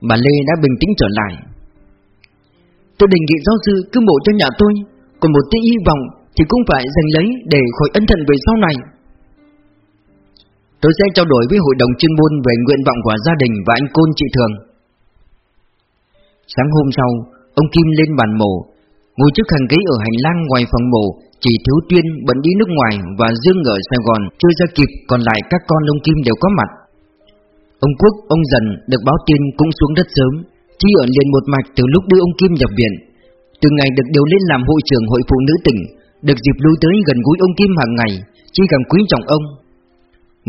Bà Lê đã bình tĩnh trở lại. Tôi đề nghị giáo sư cứ mổ cho nhà tôi, Còn một tí hy vọng Thì cũng phải giành lấy để khỏi ân hận về sau này. Tôi sẽ trao đổi với hội đồng chuyên môn Về nguyện vọng của gia đình và anh Côn chị Thường. Sáng hôm sau Ông Kim lên bàn mổ Ngồi trước hàng ghế ở hành lang ngoài phòng mổ Chỉ thiếu tuyên bận đi nước ngoài Và Dương ở Sài Gòn chưa ra kịp Còn lại các con ông Kim đều có mặt. Ông Quốc, ông Dần được báo tin cũng xuống rất sớm Chi ở liền một mạch từ lúc đưa ông Kim nhập viện. Từ ngày được điều lên làm hội trưởng hội phụ nữ tỉnh Được dịp lui tới gần gũi ông Kim hàng ngày Chi càng quý trọng ông.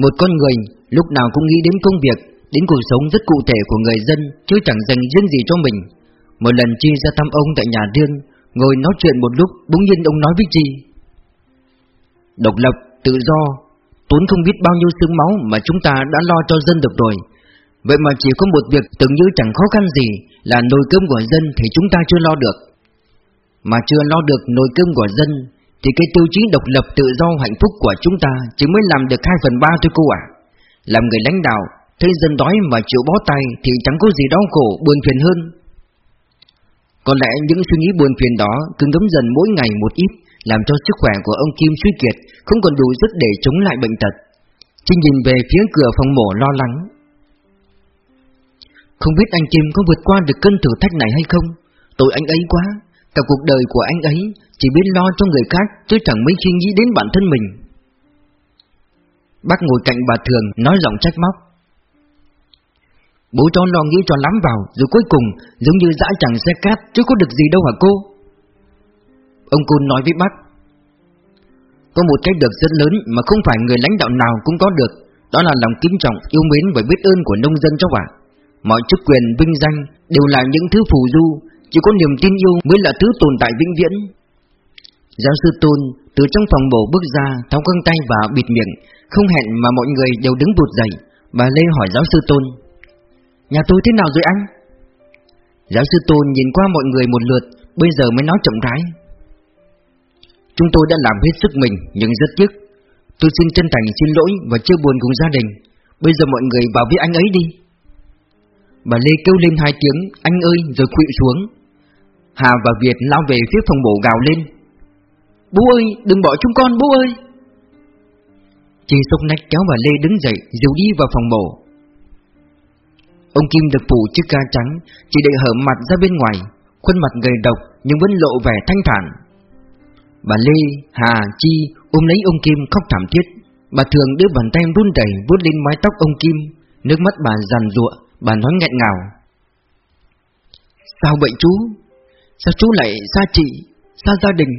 Một con người lúc nào cũng nghĩ đến công việc Đến cuộc sống rất cụ thể của người dân Chứ chẳng dành riêng gì cho mình. Một lần Chi ra thăm ông tại nhà riêng Ngồi nói chuyện một lúc Bỗng nhiên ông nói với Chi. Độc lập, tự do Tốn không biết bao nhiêu xương máu mà chúng ta đã lo cho dân được rồi. Vậy mà chỉ có một việc tưởng như chẳng khó khăn gì Là nồi cơm của dân thì chúng ta chưa lo được. Mà chưa lo được nồi cơm của dân thì cái tiêu chí độc lập tự do hạnh phúc của chúng ta Chỉ mới làm được 2 phần 3 thôi cô ạ Làm người lãnh đạo Thấy dân đói mà chịu bó tay Thì chẳng có gì đau khổ buồn phiền hơn Có lẽ những suy nghĩ buồn phiền đó Cứ ngấm dần mỗi ngày một ít làm cho sức khỏe của ông Kim suy kiệt, không còn đủ sức để chống lại bệnh tật. Chỉ nhìn về phía cửa phòng mổ lo lắng. Không biết anh Kim có vượt qua được cơn thử thách này hay không Tội anh ấy quá Cả cuộc đời của anh ấy Chỉ biết lo cho người khác Chứ chẳng mấy khi nghĩ đến bản thân mình. Bác ngồi cạnh bà Thường Nói giọng trách móc. Bố cho lo nghĩ cho lắm vào Rồi cuối cùng giống như dã chẳng xe cát Chứ có được gì đâu hả cô? Ông Côn nói với bác. Có một cái được rất lớn Mà không phải người lãnh đạo nào cũng có được Đó là lòng kính trọng, yêu mến và biết ơn của nông dân cháu ạ. Mọi chức quyền, vinh danh Đều là những thứ phù du. Chỉ có niềm tin yêu mới là thứ tồn tại vĩnh viễn. Giáo sư Tôn từ trong phòng bổ bước ra, Tháo găng tay và bịt miệng. Không hẹn mà mọi người đều đứng bụt dậy. Bà Lê hỏi giáo sư Tôn, Nhà tôi thế nào rồi anh? Giáo sư Tôn nhìn qua mọi người một lượt, Bây giờ mới nói chậm rãi. Chúng tôi đã làm hết sức mình, Nhưng rất tiếc. Tôi xin chân thành xin lỗi và chia buồn cùng gia đình. Bây giờ mọi người vào với anh ấy đi. Bà Lê kêu lên hai tiếng, Anh ơi, rồi quỵ xuống. Hà và Việt lao về phía phòng bộ gào lên. Bố ơi đừng bỏ chúng con bố ơi! Chị sốc nách kéo bà Lê đứng dậy Dù đi vào phòng mổ. Ông Kim được phủ chiếc ca trắng Chỉ để hở mặt ra bên ngoài Khuôn mặt gầy độc nhưng vẫn lộ vẻ thanh thản. Bà Lê, Hà, Chi ôm lấy ông Kim khóc thảm thiết. Bà Thường đưa bàn tay run rẩy vuốt lên mái tóc ông Kim Nước mắt bà giàn ruộng Bà nói nghẹn ngào. Sao vậy chú? Sao chú lại xa chị Xa gia đình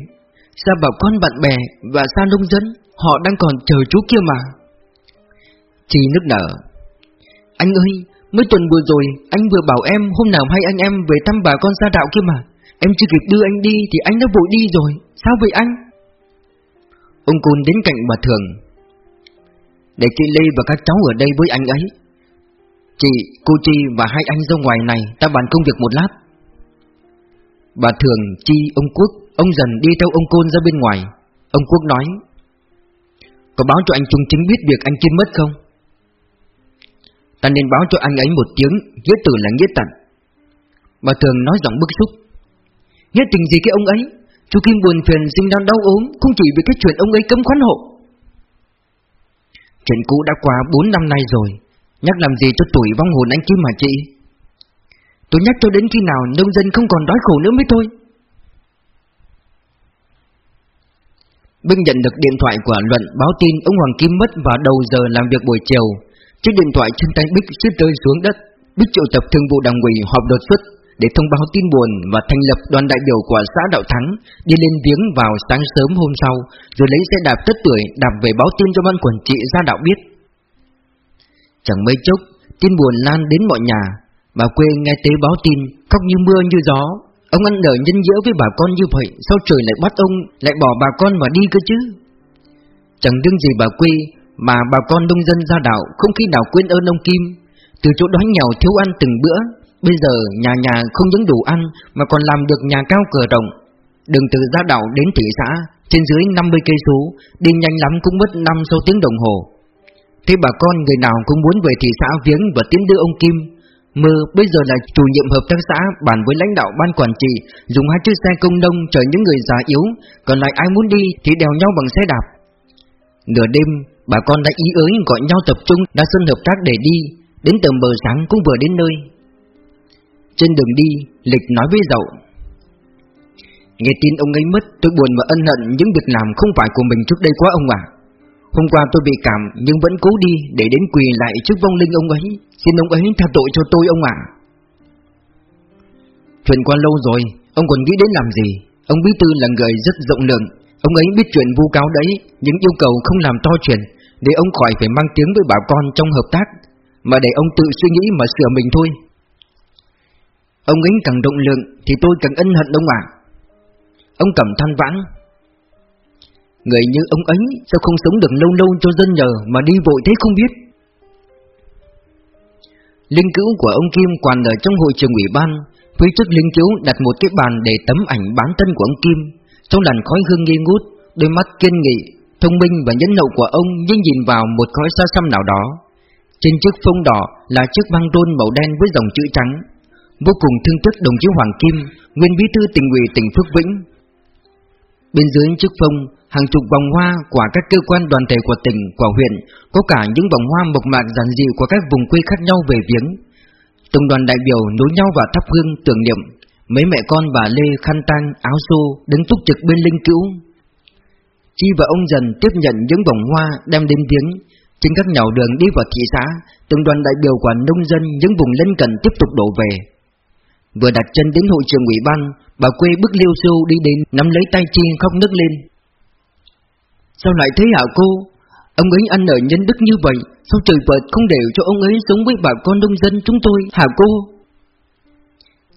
Xa bảo con bạn bè Và xa nông dân? Họ đang còn chờ chú kia mà. Chị nước nở. Anh ơi Mấy tuần vừa rồi Anh vừa bảo em Hôm nào hay anh em về thăm bà con xa đạo kia mà. Em chưa kịp đưa anh đi Thì anh đã vội đi rồi. Sao vậy anh? Ông Côn đến cạnh bà Thường. Để chị Lê và các cháu ở đây với anh ấy. Chị, cô Chi và hai anh ra ngoài này Ta bàn công việc một lát. Bà Thường, Chi, ông Quốc Ông dần đi theo ông Côn ra bên ngoài. Ông Quốc nói Có báo cho anh Trung Chính biết việc anh Kim mất không? Ta nên báo cho anh ấy một tiếng Nghĩa tử là nghĩa tận. Bà Thường nói giọng bức xúc Nghĩa tình gì cái ông ấy? Chú Kim buồn phiền sinh đang đau ốm Không chỉ vì cái chuyện ông ấy cấm khoán hộ. Chuyện cũ đã qua 4 năm nay rồi Nhắc làm gì cho tuổi vong hồn anh Kim mà chị? Tôi nhắc cho đến khi nào nông dân không còn đói khổ nữa mới thôi. Binh nhận được điện thoại của Luận, báo tin ông Hoàng Kim mất vào đầu giờ làm việc buổi chiều. Chiếc điện thoại trên tay Bích suýt rơi xuống đất. Bích triệu tập thường vụ đảng ủy họp đột xuất Để thông báo tin buồn và thành lập đoàn đại biểu của xã Đạo Thắng Đi lên viếng vào sáng sớm hôm sau, Rồi lấy xe đạp tất tuổi đạp về báo tin cho ban quản trị gia đạo biết. Chẳng mấy chốc, Tin buồn lan đến mọi nhà. Bà quê nghe tế báo tin, Khóc như mưa như gió. Ông ăn ở nhân dỡ với bà con như vậy, Sao trời lại bắt ông, Lại bỏ bà con mà đi cơ chứ? Chẳng đương gì bà quê, Mà bà con nông dân ra đảo Không khi nào quên ơn ông Kim. Từ chỗ đói nghèo thiếu ăn từng bữa, Bây giờ nhà nhà không những đủ ăn Mà còn làm được nhà cao cửa rộng. Đường từ ra đảo đến thị xã, Trên dưới 50 cây số, Đi nhanh lắm cũng mất 5-6 tiếng đồng hồ. Thế bà con người nào cũng muốn về thị xã viếng và tiến đưa ông Kim. Mơ bây giờ là chủ nhiệm hợp tác xã bàn với lãnh đạo ban quản trị, Dùng hai chiếc xe công nông chở những người già yếu. Còn lại ai muốn đi thì đèo nhau bằng xe đạp. Nửa đêm, bà con đã ý ới gọi nhau tập trung đã xin hợp tác để đi. Đến tầm bờ sáng cũng vừa đến nơi. Trên đường đi, Lịch nói với dậu, Nghe tin ông ấy mất, tôi buồn và ân hận những việc làm không phải của mình trước đây quá ông ạ Hôm qua tôi bị cảm nhưng vẫn cố đi để đến quỳ lại trước vong linh ông ấy. Xin ông ấy tha tội cho tôi ông ạ. Chuyện qua lâu rồi, ông còn nghĩ đến làm gì? Ông Bí Tư là người rất rộng lượng. Ông ấy biết chuyện vu cáo đấy những yêu cầu không làm to chuyện Để ông khỏi phải mang tiếng với bà con trong hợp tác. Mà để ông tự suy nghĩ mà sửa mình thôi. Ông ấy càng động lượng Thì tôi càng ân hận ông ạ. Ông cầm than vãn. Người như ông ấy sao không sống được lâu lâu cho dân nhờ Mà đi vội thế không biết? Linh cữu của ông Kim quàn ở trong hội trường ủy ban Phía trước linh cữu đặt một cái bàn để tấm ảnh bán thân của ông Kim. Trong làn khói hương nghi ngút Đôi mắt kiên nghị, thông minh và nhẫn nậu của ông như nhìn vào một khói xa xăm nào đó. Trên chiếc phông đỏ là chiếc băng rôn màu đen với dòng chữ trắng. Vô cùng thương tiếc đồng chí Hoàng Kim Nguyên bí thư tỉnh ủy tỉnh Phước Vĩnh. Bên dưới chiếc phông hàng chục vòng hoa của các cơ quan đoàn thể của tỉnh, của huyện, có cả những vòng hoa mộc mạc giản dị của các vùng quê khác nhau về viếng. Từng đoàn đại biểu nối nhau vào thắp hương tưởng niệm Mấy mẹ con bà Lê khăn tang áo xô đứng túc trực bên linh cữu. Chi và ông dần tiếp nhận những vòng hoa đem đến viếng. Trên các nhào đường đi vào thị xã Từng đoàn đại biểu của nông dân những vùng lân cận tiếp tục đổ về. Vừa đặt chân đến hội trường ủy ban Bà quê bước liêu siêu đi đến Nắm lấy tay Chi khóc nức lên. Sao lại thế hả cô? Ông ấy ăn ở nhân đức như vậy, Sao trời Phật không để cho ông ấy sống với bà con nông dân chúng tôi hả cô?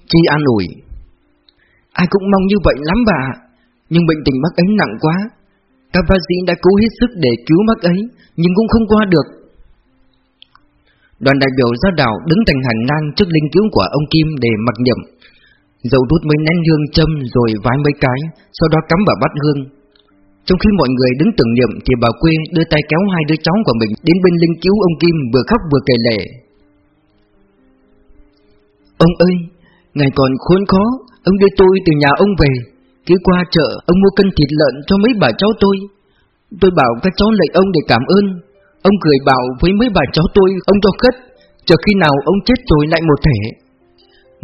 Chi an ủi. Ai cũng mong như vậy lắm bà. Nhưng bệnh tình bác ấy nặng quá. Các bác sĩ đã cố hết sức để cứu bác ấy, Nhưng cũng không qua được. Đoàn đại biểu ra đảo đứng thành hàng ngang trước linh cứu của ông Kim để mặc nhậm Dầu đút mấy nén hương châm rồi vái mấy cái, Sau đó cắm vào bát hương. Trong khi mọi người đứng tưởng niệm Thì bà quê đưa tay kéo hai đứa cháu của mình Đến bên linh cứu ông Kim vừa khóc vừa kể lệ Ông ơi, Ngày còn khốn khó, Ông đưa tôi từ nhà ông về. Cứ qua chợ, ông mua cân thịt lợn cho mấy bà cháu tôi. Tôi bảo các cháu lạy ông để cảm ơn. Ông cười bảo với mấy bà cháu tôi, Ông cho khất Chờ khi nào ông chết rồi lại một thể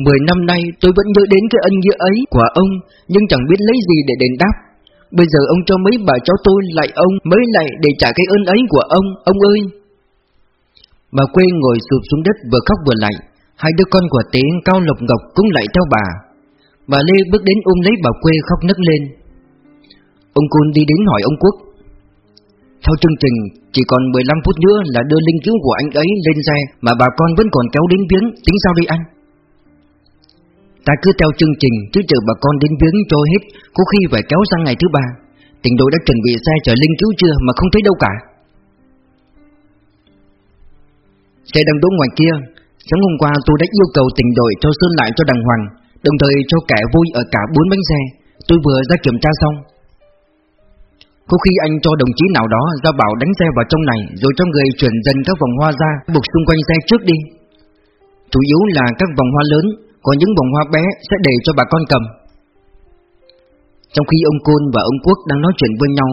Mười năm nay tôi vẫn nhớ đến cái ân nghĩa ấy của ông, Nhưng chẳng biết lấy gì để đền đáp. Bây giờ ông cho mấy bà cháu tôi lại ông Mới lại để trả cái ơn ấy của ông Ông ơi. Bà quê ngồi sụp xuống đất vừa khóc vừa lạy Hai đứa con của tế, cao lộc ngọc cũng lại theo bà. Bà Lê bước đến ôm lấy bà quê khóc nấc lên. Ông côn đi đến hỏi ông Quốc. Theo chương trình, Chỉ còn 15 phút nữa là đưa linh cứu của anh ấy lên xe Mà bà con vẫn còn kéo đến viếng, Tính sao đi anh? Ta cứ theo chương trình, Chứ chờ bà con đến viếng cho hết, Có khi phải kéo sang ngày thứ ba. Tỉnh đội đã chuẩn bị xe chở linh cứu chưa Mà không thấy đâu cả. Xe đang đỗ ngoài kia, Sáng hôm qua tôi đã yêu cầu tỉnh đội cho sơn lại cho đàng hoàng, Đồng thời cho kẻ vui ở cả bốn bánh xe. Tôi vừa ra kiểm tra xong. Có khi anh cho đồng chí nào đó ra bảo đánh xe vào trong này, Rồi cho người chuyển dần các vòng hoa ra, Buộc xung quanh xe trước đi. Chủ yếu là các vòng hoa lớn còn những bông hoa bé sẽ để cho bà con cầm. Trong khi ông Côn và ông Quốc đang nói chuyện với nhau,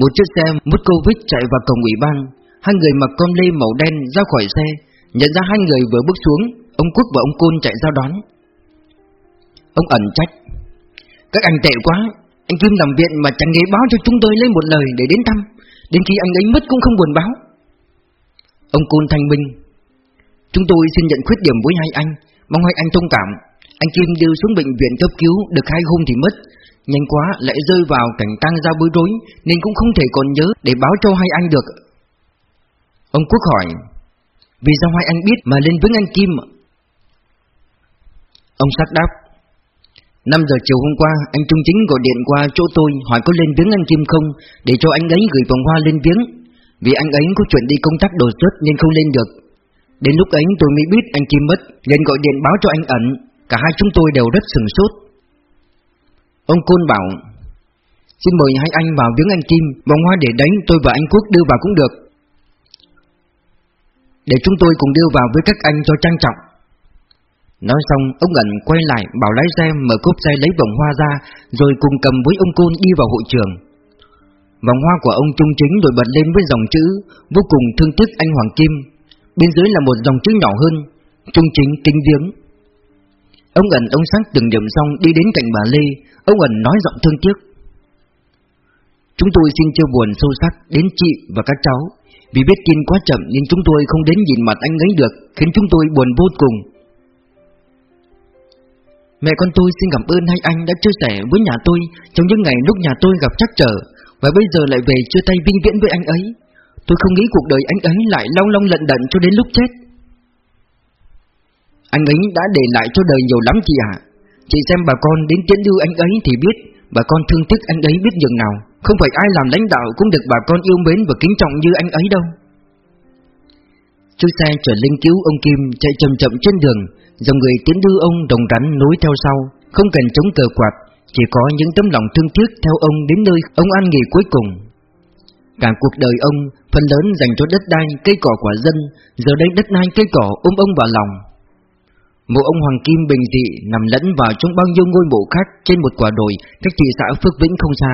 Một chiếc xe Moscovic chạy vào cổng ủy ban. Hai người mặc con lê màu đen ra khỏi xe, Nhận ra hai người vừa bước xuống. Ông Quốc và ông Côn chạy ra đón. Ông ẩn trách, Các anh tệ quá, Anh Kim làm viện mà chẳng nghe báo cho chúng tôi lấy một lời để đến thăm. Đến khi anh ấy mất cũng không buồn báo. Ông Côn thanh minh, Chúng tôi xin nhận khuyết điểm với hai anh. Mong hai anh thông cảm Anh Kim đưa xuống bệnh viện cấp cứu Được hai hôm thì mất Nhanh quá lại rơi vào cảnh tăng ra bối rối Nên cũng không thể còn nhớ để báo cho hai anh được Ông Quốc hỏi Vì sao hai anh biết mà lên với anh Kim Ông sắc đáp 5 giờ chiều hôm qua, anh Trung Chính gọi điện qua chỗ tôi hỏi có lên viếng anh Kim không, để cho anh ấy gửi vòng hoa lên viếng. Vì anh ấy có chuyện đi công tác đột xuất nên không lên được. Đến lúc ấy tôi mới biết anh Kim mất, liền gọi điện báo cho anh ẩn. Cả hai chúng tôi đều rất sừng sốt. Ông Côn bảo, xin mời hai anh vào viếng anh Kim, vòng hoa để đánh tôi và anh Quốc đưa vào cũng được. Để chúng tôi cùng đưa vào với các anh cho trang trọng. Nói xong ông ẩn quay lại bảo lái xe mở cốp xe lấy vòng hoa ra Rồi cùng cầm với ông Côn đi vào hội trường Vòng hoa của ông Trung Chính đổi bật lên với dòng chữ Vô cùng thương tiếc anh Hoàng Kim Bên dưới là một dòng chữ nhỏ hơn, Trung Chính kinh viếng. Ông ẩn ông sáng từng điểm xong đi đến cạnh bà Lê, Ông ẩn nói giọng thương tiếc. Chúng tôi xin chưa buồn sâu sắc đến chị và các cháu, Vì biết tin quá chậm nên chúng tôi không đến nhìn mặt anh ấy được, Khiến chúng tôi buồn vô cùng. Mẹ con tôi xin cảm ơn hai anh đã chia sẻ với nhà tôi Trong những ngày lúc nhà tôi gặp trắc trở, Và bây giờ lại về chia tay vinh viễn với anh ấy. Tôi không nghĩ cuộc đời anh ấy lại long long lận đận cho đến lúc chết. Anh ấy đã để lại cho đời nhiều lắm chị ạ. Chị xem bà con đến tiễn đưa anh ấy thì biết, Bà con thương tiếc anh ấy biết nhường nào. Không phải ai làm lãnh đạo cũng được bà con yêu mến và kính trọng như anh ấy đâu. Chiếc xe chở linh cứu ông Kim chạy chậm chậm trên đường, Dòng người tiến đưa ông đồng rắn nối theo sau, Không cần chống cờ quạt, Chỉ có những tấm lòng thương tiếc theo ông đến nơi ông an nghỉ cuối cùng. Cả cuộc đời ông Phần lớn dành cho đất đai, cây cỏ của dân. Giờ đây đất đai, cây cỏ ôm ông vào lòng. Mộ ông Hoàng Kim bình dị nằm lẫn vào trong bao nhiêu ngôi mộ khác trên một quả đồi cách thị xã Phước Vĩnh không xa.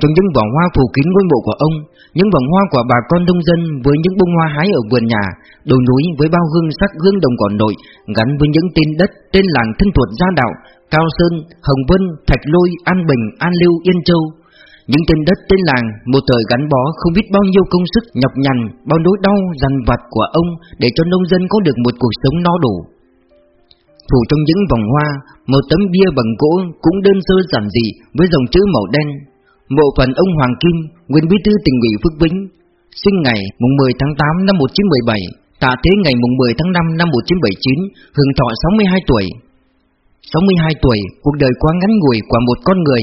Trong những vòng hoa phủ kín ngôi mộ của ông Những vòng hoa của bà con nông dân Với những bông hoa hái ở vườn nhà Đồi núi với bao hương sắc hương đồng cỏ nội Gắn với những tên đất Tên làng thân thuộc gia đạo Cao Sơn, Hồng Vân, Thạch Lôi, An Bình, An Lưu, Yên Châu. Những tên đất tên làng Một thời gắn bó không biết bao nhiêu công sức nhọc nhằn Bao nỗi đau dằn vặt của ông Để cho nông dân có được một cuộc sống no đủ Phủ trong những vòng hoa Một tấm bia bằng gỗ cũng đơn sơ giản dị Với dòng chữ màu đen Mộ phần ông Hoàng Kim, nguyên bí thư tỉnh ủy Phước Vĩnh, sinh ngày mùng 10 tháng 8 năm 1917, tạ thế ngày mùng 10 tháng 5 năm 1979, hưởng thọ 62 tuổi. 62 tuổi, cuộc đời quá ngắn ngủi của một con người.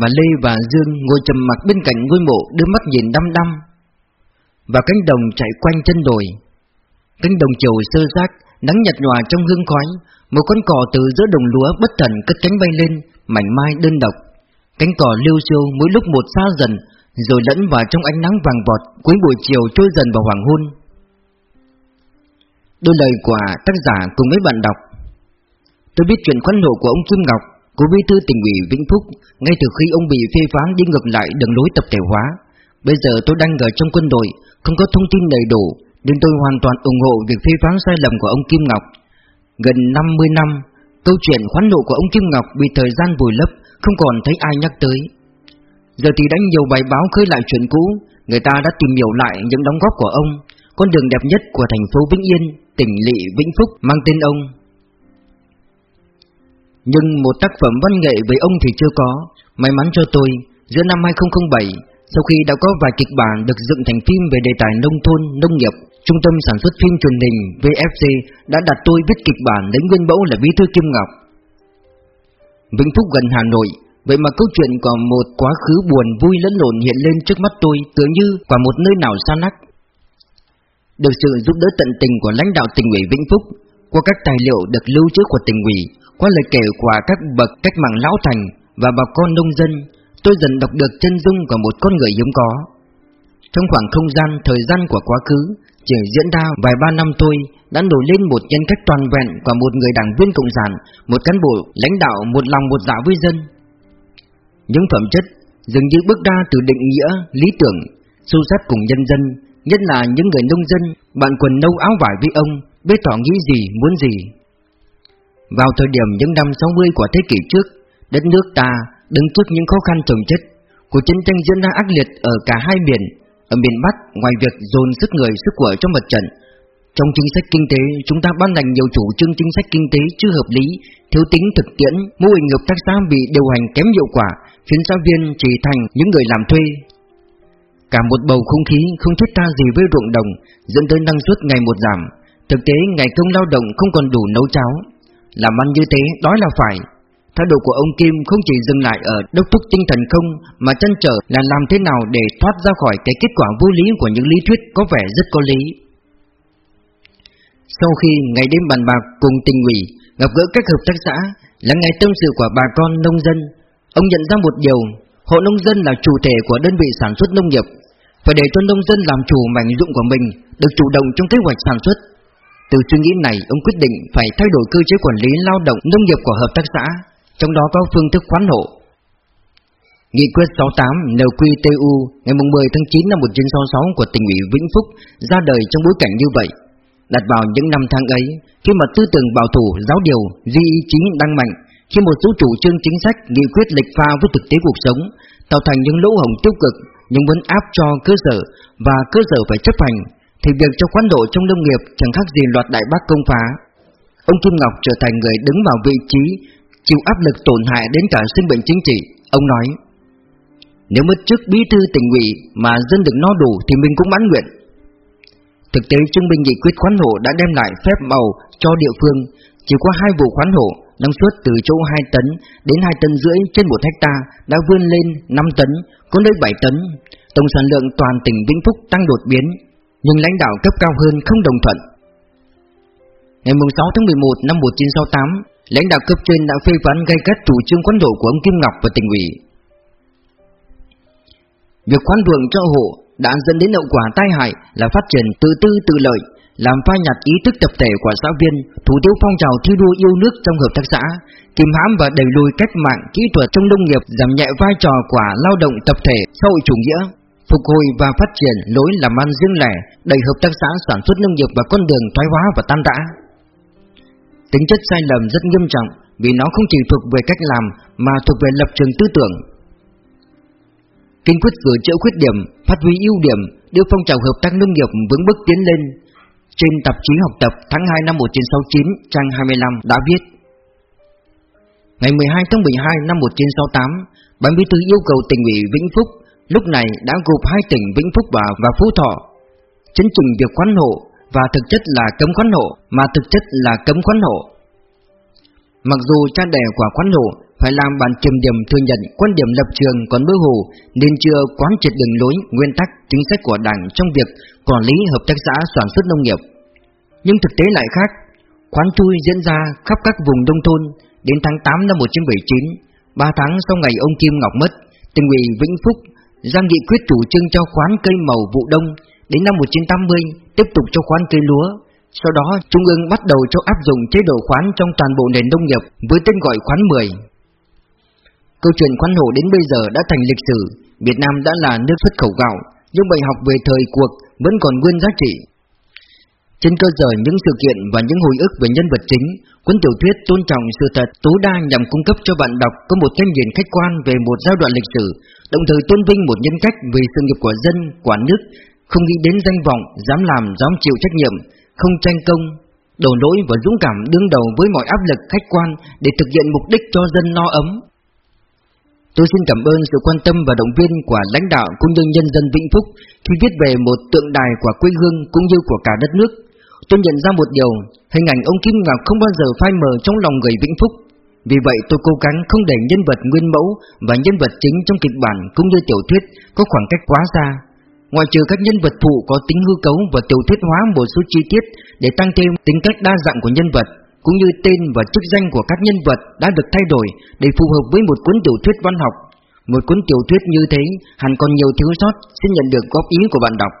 Mà Lê và Dương ngồi trầm mặc bên cạnh ngôi mộ đưa mắt nhìn đăm đăm. Và cánh đồng chạy quanh chân đồi. Cánh đồng chiều sơ xác, nắng nhạt nhòa trong hương khói, một con cò từ giữa đồng lúa bất thần cất cánh bay lên, mảnh mai đơn độc. Cánh cò liêu siêu mỗi lúc một xa dần, rồi lẫn vào trong ánh nắng vàng vọt, cuối buổi chiều trôi dần vào hoàng hôn. Đôi lời của tác giả cùng mấy bạn đọc Tôi biết chuyện khoan hộ của ông Kim Ngọc, của bí thư tỉnh ủy Vĩnh Phúc, ngay từ khi ông bị phê phán đi ngược lại đường lối tập thể hóa. Bây giờ tôi đang ở trong quân đội, không có thông tin đầy đủ, nên tôi hoàn toàn ủng hộ việc phê phán sai lầm của ông Kim Ngọc. Gần 50 năm, câu chuyện khoán nộ của ông Kim Ngọc bị thời gian vùi lấp, không còn thấy ai nhắc tới. Giờ thì đã nhiều bài báo khơi lại chuyện cũ, người ta đã tìm hiểu lại những đóng góp của ông, con đường đẹp nhất của thành phố Vĩnh Yên, tỉnh Lị Vĩnh Phúc mang tên ông. Nhưng một tác phẩm văn nghệ với ông thì chưa có, may mắn cho tôi, giữa năm 2007, sau khi đã có vài kịch bản được dựng thành phim về đề tài nông thôn, nông nghiệp, Trung tâm sản xuất phim truyền hình VFC đã đặt tôi viết kịch bản lấy nguyên mẫu là Bí thư Kim Ngọc. Vĩnh Phúc gần Hà Nội, vậy mà câu chuyện của một quá khứ buồn vui lẫn lộn hiện lên trước mắt tôi tựa như quả một nơi nào xa nắc. Được sự giúp đỡ tận tình của lãnh đạo tỉnh ủy Vĩnh Phúc, qua các tài liệu được lưu trữ của tỉnh ủy, qua lời kể của các bậc cách mạng lão thành và bà con nông dân, tôi dần đọc được chân dung của một con người hiếm có. Trong khoảng không gian, thời gian của quá khứ, chỉ diễn ra vài ba năm tôi đã nổi lên một nhân cách toàn vẹn của một người đảng viên cộng sản, một cán bộ lãnh đạo một lòng một dạ với dân. Những phẩm chất dường như bước ra từ định nghĩa, lý tưởng, sâu sát cùng nhân dân, nhất là những người nông dân, bạn quần nâu áo vải với ông, biết họ nghĩ gì, muốn gì. Vào thời điểm những năm 60 của thế kỷ trước, đất nước ta đứng trước những khó khăn trồng chất, cuộc chiến tranh diễn ra ác liệt ở cả hai miền, ở miền Bắc, ngoài việc dồn sức người sức của trong mặt trận, trong chính sách kinh tế, chúng ta ban hành nhiều chủ trương chính sách kinh tế chưa hợp lý, thiếu tính thực tiễn, mô hình hợp tác xã bị điều hành kém hiệu quả, khiến giáo viên chỉ thành những người làm thuê. Cả một bầu không khí không thiết tha gì với ruộng đồng, dẫn tới năng suất ngày một giảm. Thực tế ngày công lao động không còn đủ nấu cháo. Làm ăn như thế, đói là phải, Thái độ của ông Kim không chỉ dừng lại ở đốc thúc tinh thần không Mà chân trở là làm thế nào để thoát ra khỏi cái kết quả vô lý của những lý thuyết có vẻ rất có lý. Sau khi ngày đêm bàn bạc cùng tình ủy Gặp gỡ các hợp tác xã Là ngày tâm sự của bà con nông dân Ông nhận ra một điều Hộ nông dân là chủ thể của đơn vị sản xuất nông nghiệp Phải để cho nông dân làm chủ mảnh dụng của mình Được chủ động trong kế hoạch sản xuất từ suy nghĩ này, ông quyết định phải thay đổi cơ chế quản lý lao động nông nghiệp của hợp tác xã trong đó có phương thức khoán hộ. Nghị quyết 68 NQTU ngày 10 tháng 9 năm 1966 của tỉnh ủy Vĩnh Phúc ra đời trong bối cảnh như vậy. Đặt vào những năm tháng ấy, khi mà tư tưởng bảo thủ, giáo điều, di ý chí đang mạnh, khi một số chủ trương chính sách, nghị quyết lệch pha với thực tế cuộc sống, tạo thành những lỗ hổng tiêu cực nhưng vẫn áp cho cơ sở và cơ sở phải chấp hành, thì việc cho khoán độ trong nông nghiệp chẳng khác gì loạt đại bác công phá. Ông Kim Ngọc trở thành người đứng vào vị trí chịu áp lực tổn hại đến cả sinh bệnh chính trị. Ông nói, nếu mất chức bí thư tỉnh ủy mà dân được no đủ thì mình cũng mãn nguyện. Thực tế chứng minh nghị quyết khoán hộ đã đem lại phép màu cho địa phương, chỉ qua hai vụ khoán hộ, năng suất từ chỗ 2 tấn đến 2 tấn rưỡi trên 1 hecta đã vươn lên 5 tấn, có nơi 7 tấn. Tổng sản lượng toàn tỉnh Vĩnh Phúc tăng đột biến, nhưng lãnh đạo cấp cao hơn không đồng thuận. Ngày 6 tháng 11 năm 1968, lãnh đạo cấp trên đã phê phán gây gắt chủ trương khoán độ của ông Kim Ngọc và tỉnh ủy. Việc khoán ruộng cho hộ đã dẫn đến hậu quả tai hại là phát triển tự tư tự lợi, làm phai nhạt ý thức tập thể của giáo viên, thủ tiêu phong trào thi đua yêu nước trong hợp tác xã, kìm hãm và đẩy lùi cách mạng kỹ thuật trong nông nghiệp, giảm nhẹ vai trò của lao động tập thể xã hội chủ nghĩa, phục hồi và phát triển lối làm ăn riêng lẻ, đẩy hợp tác xã sản xuất nông nghiệp và con đường thoái hóa và tan rã. Tính chất sai lầm rất nghiêm trọng vì nó không chỉ thuộc về cách làm mà thuộc về lập trường tư tưởng. Kiên quyết sửa chữa khuyết điểm, phát huy ưu điểm, đưa phong trào hợp tác nông nghiệp vững bước tiến lên. Trên tạp chí học tập tháng 2 năm 1969, trang 25 đã viết Ngày 12 tháng 12 năm 1968, Ban Bí thư yêu cầu tỉnh ủy Vĩnh Phúc lúc này đã gộp hai tỉnh Vĩnh Phúc và, và Phú Thọ chấn chỉnh việc khoán hộ và thực chất là cấm khoán hộ mà thực chất là cấm khoán hộ. Mặc dù cha đẻ của khoán hộ phải làm bản kiểm điểm thừa nhận quan điểm lập trường còn mơ hồ nên chưa quán triệt đường lối, nguyên tắc, chính sách của Đảng trong việc quản lý hợp tác xã sản xuất nông nghiệp. Nhưng thực tế lại khác, khoán chui diễn ra khắp các vùng nông thôn đến tháng 8 năm 1979, 3 tháng sau ngày ông Kim Ngọc mất, tỉnh ủy Vĩnh Phúc ra nghị quyết chủ trương cho khoán cây màu vụ đông đến năm 1980 tiếp tục cho khoán cây lúa. Sau đó, Trung ương bắt đầu cho áp dụng chế độ khoán trong toàn bộ nền nông nghiệp với tên gọi khoán 10. Câu chuyện khoán hộ đến bây giờ đã thành lịch sử, Việt Nam đã là nước xuất khẩu gạo, nhưng bài học về thời cuộc vẫn còn nguyên giá trị. Trên cơ sở những sự kiện và những hồi ức về nhân vật chính, cuốn tiểu thuyết tôn trọng sự thật tối đa nhằm cung cấp cho bạn đọc có một cái nhìn khách quan về một giai đoạn lịch sử, đồng thời tôn vinh một nhân cách vì sự nghiệp của dân, của nước, không nghĩ đến danh vọng, dám làm, dám chịu trách nhiệm, không tranh công, đổ lỗi và dũng cảm đương đầu với mọi áp lực khách quan để thực hiện mục đích cho dân no ấm. Tôi xin cảm ơn sự quan tâm và động viên của lãnh đạo cũng như nhân dân Vĩnh Phúc khi viết về một tượng đài của quê hương cũng như của cả đất nước. Tôi nhận ra một điều, hình ảnh ông Kim Ngọc không bao giờ phai mờ trong lòng người Vĩnh Phúc. Vì vậy tôi cố gắng không để nhân vật nguyên mẫu và nhân vật chính trong kịch bản cũng như tiểu thuyết có khoảng cách quá xa. Ngoài trừ các nhân vật phụ có tính hư cấu và tiểu thuyết hóa một số chi tiết để tăng thêm tính cách đa dạng của nhân vật, cũng như tên và chức danh của các nhân vật đã được thay đổi để phù hợp với một cuốn tiểu thuyết văn học. Một cuốn tiểu thuyết như thế hẳn còn nhiều thiếu sót, xin nhận được góp ý của bạn đọc.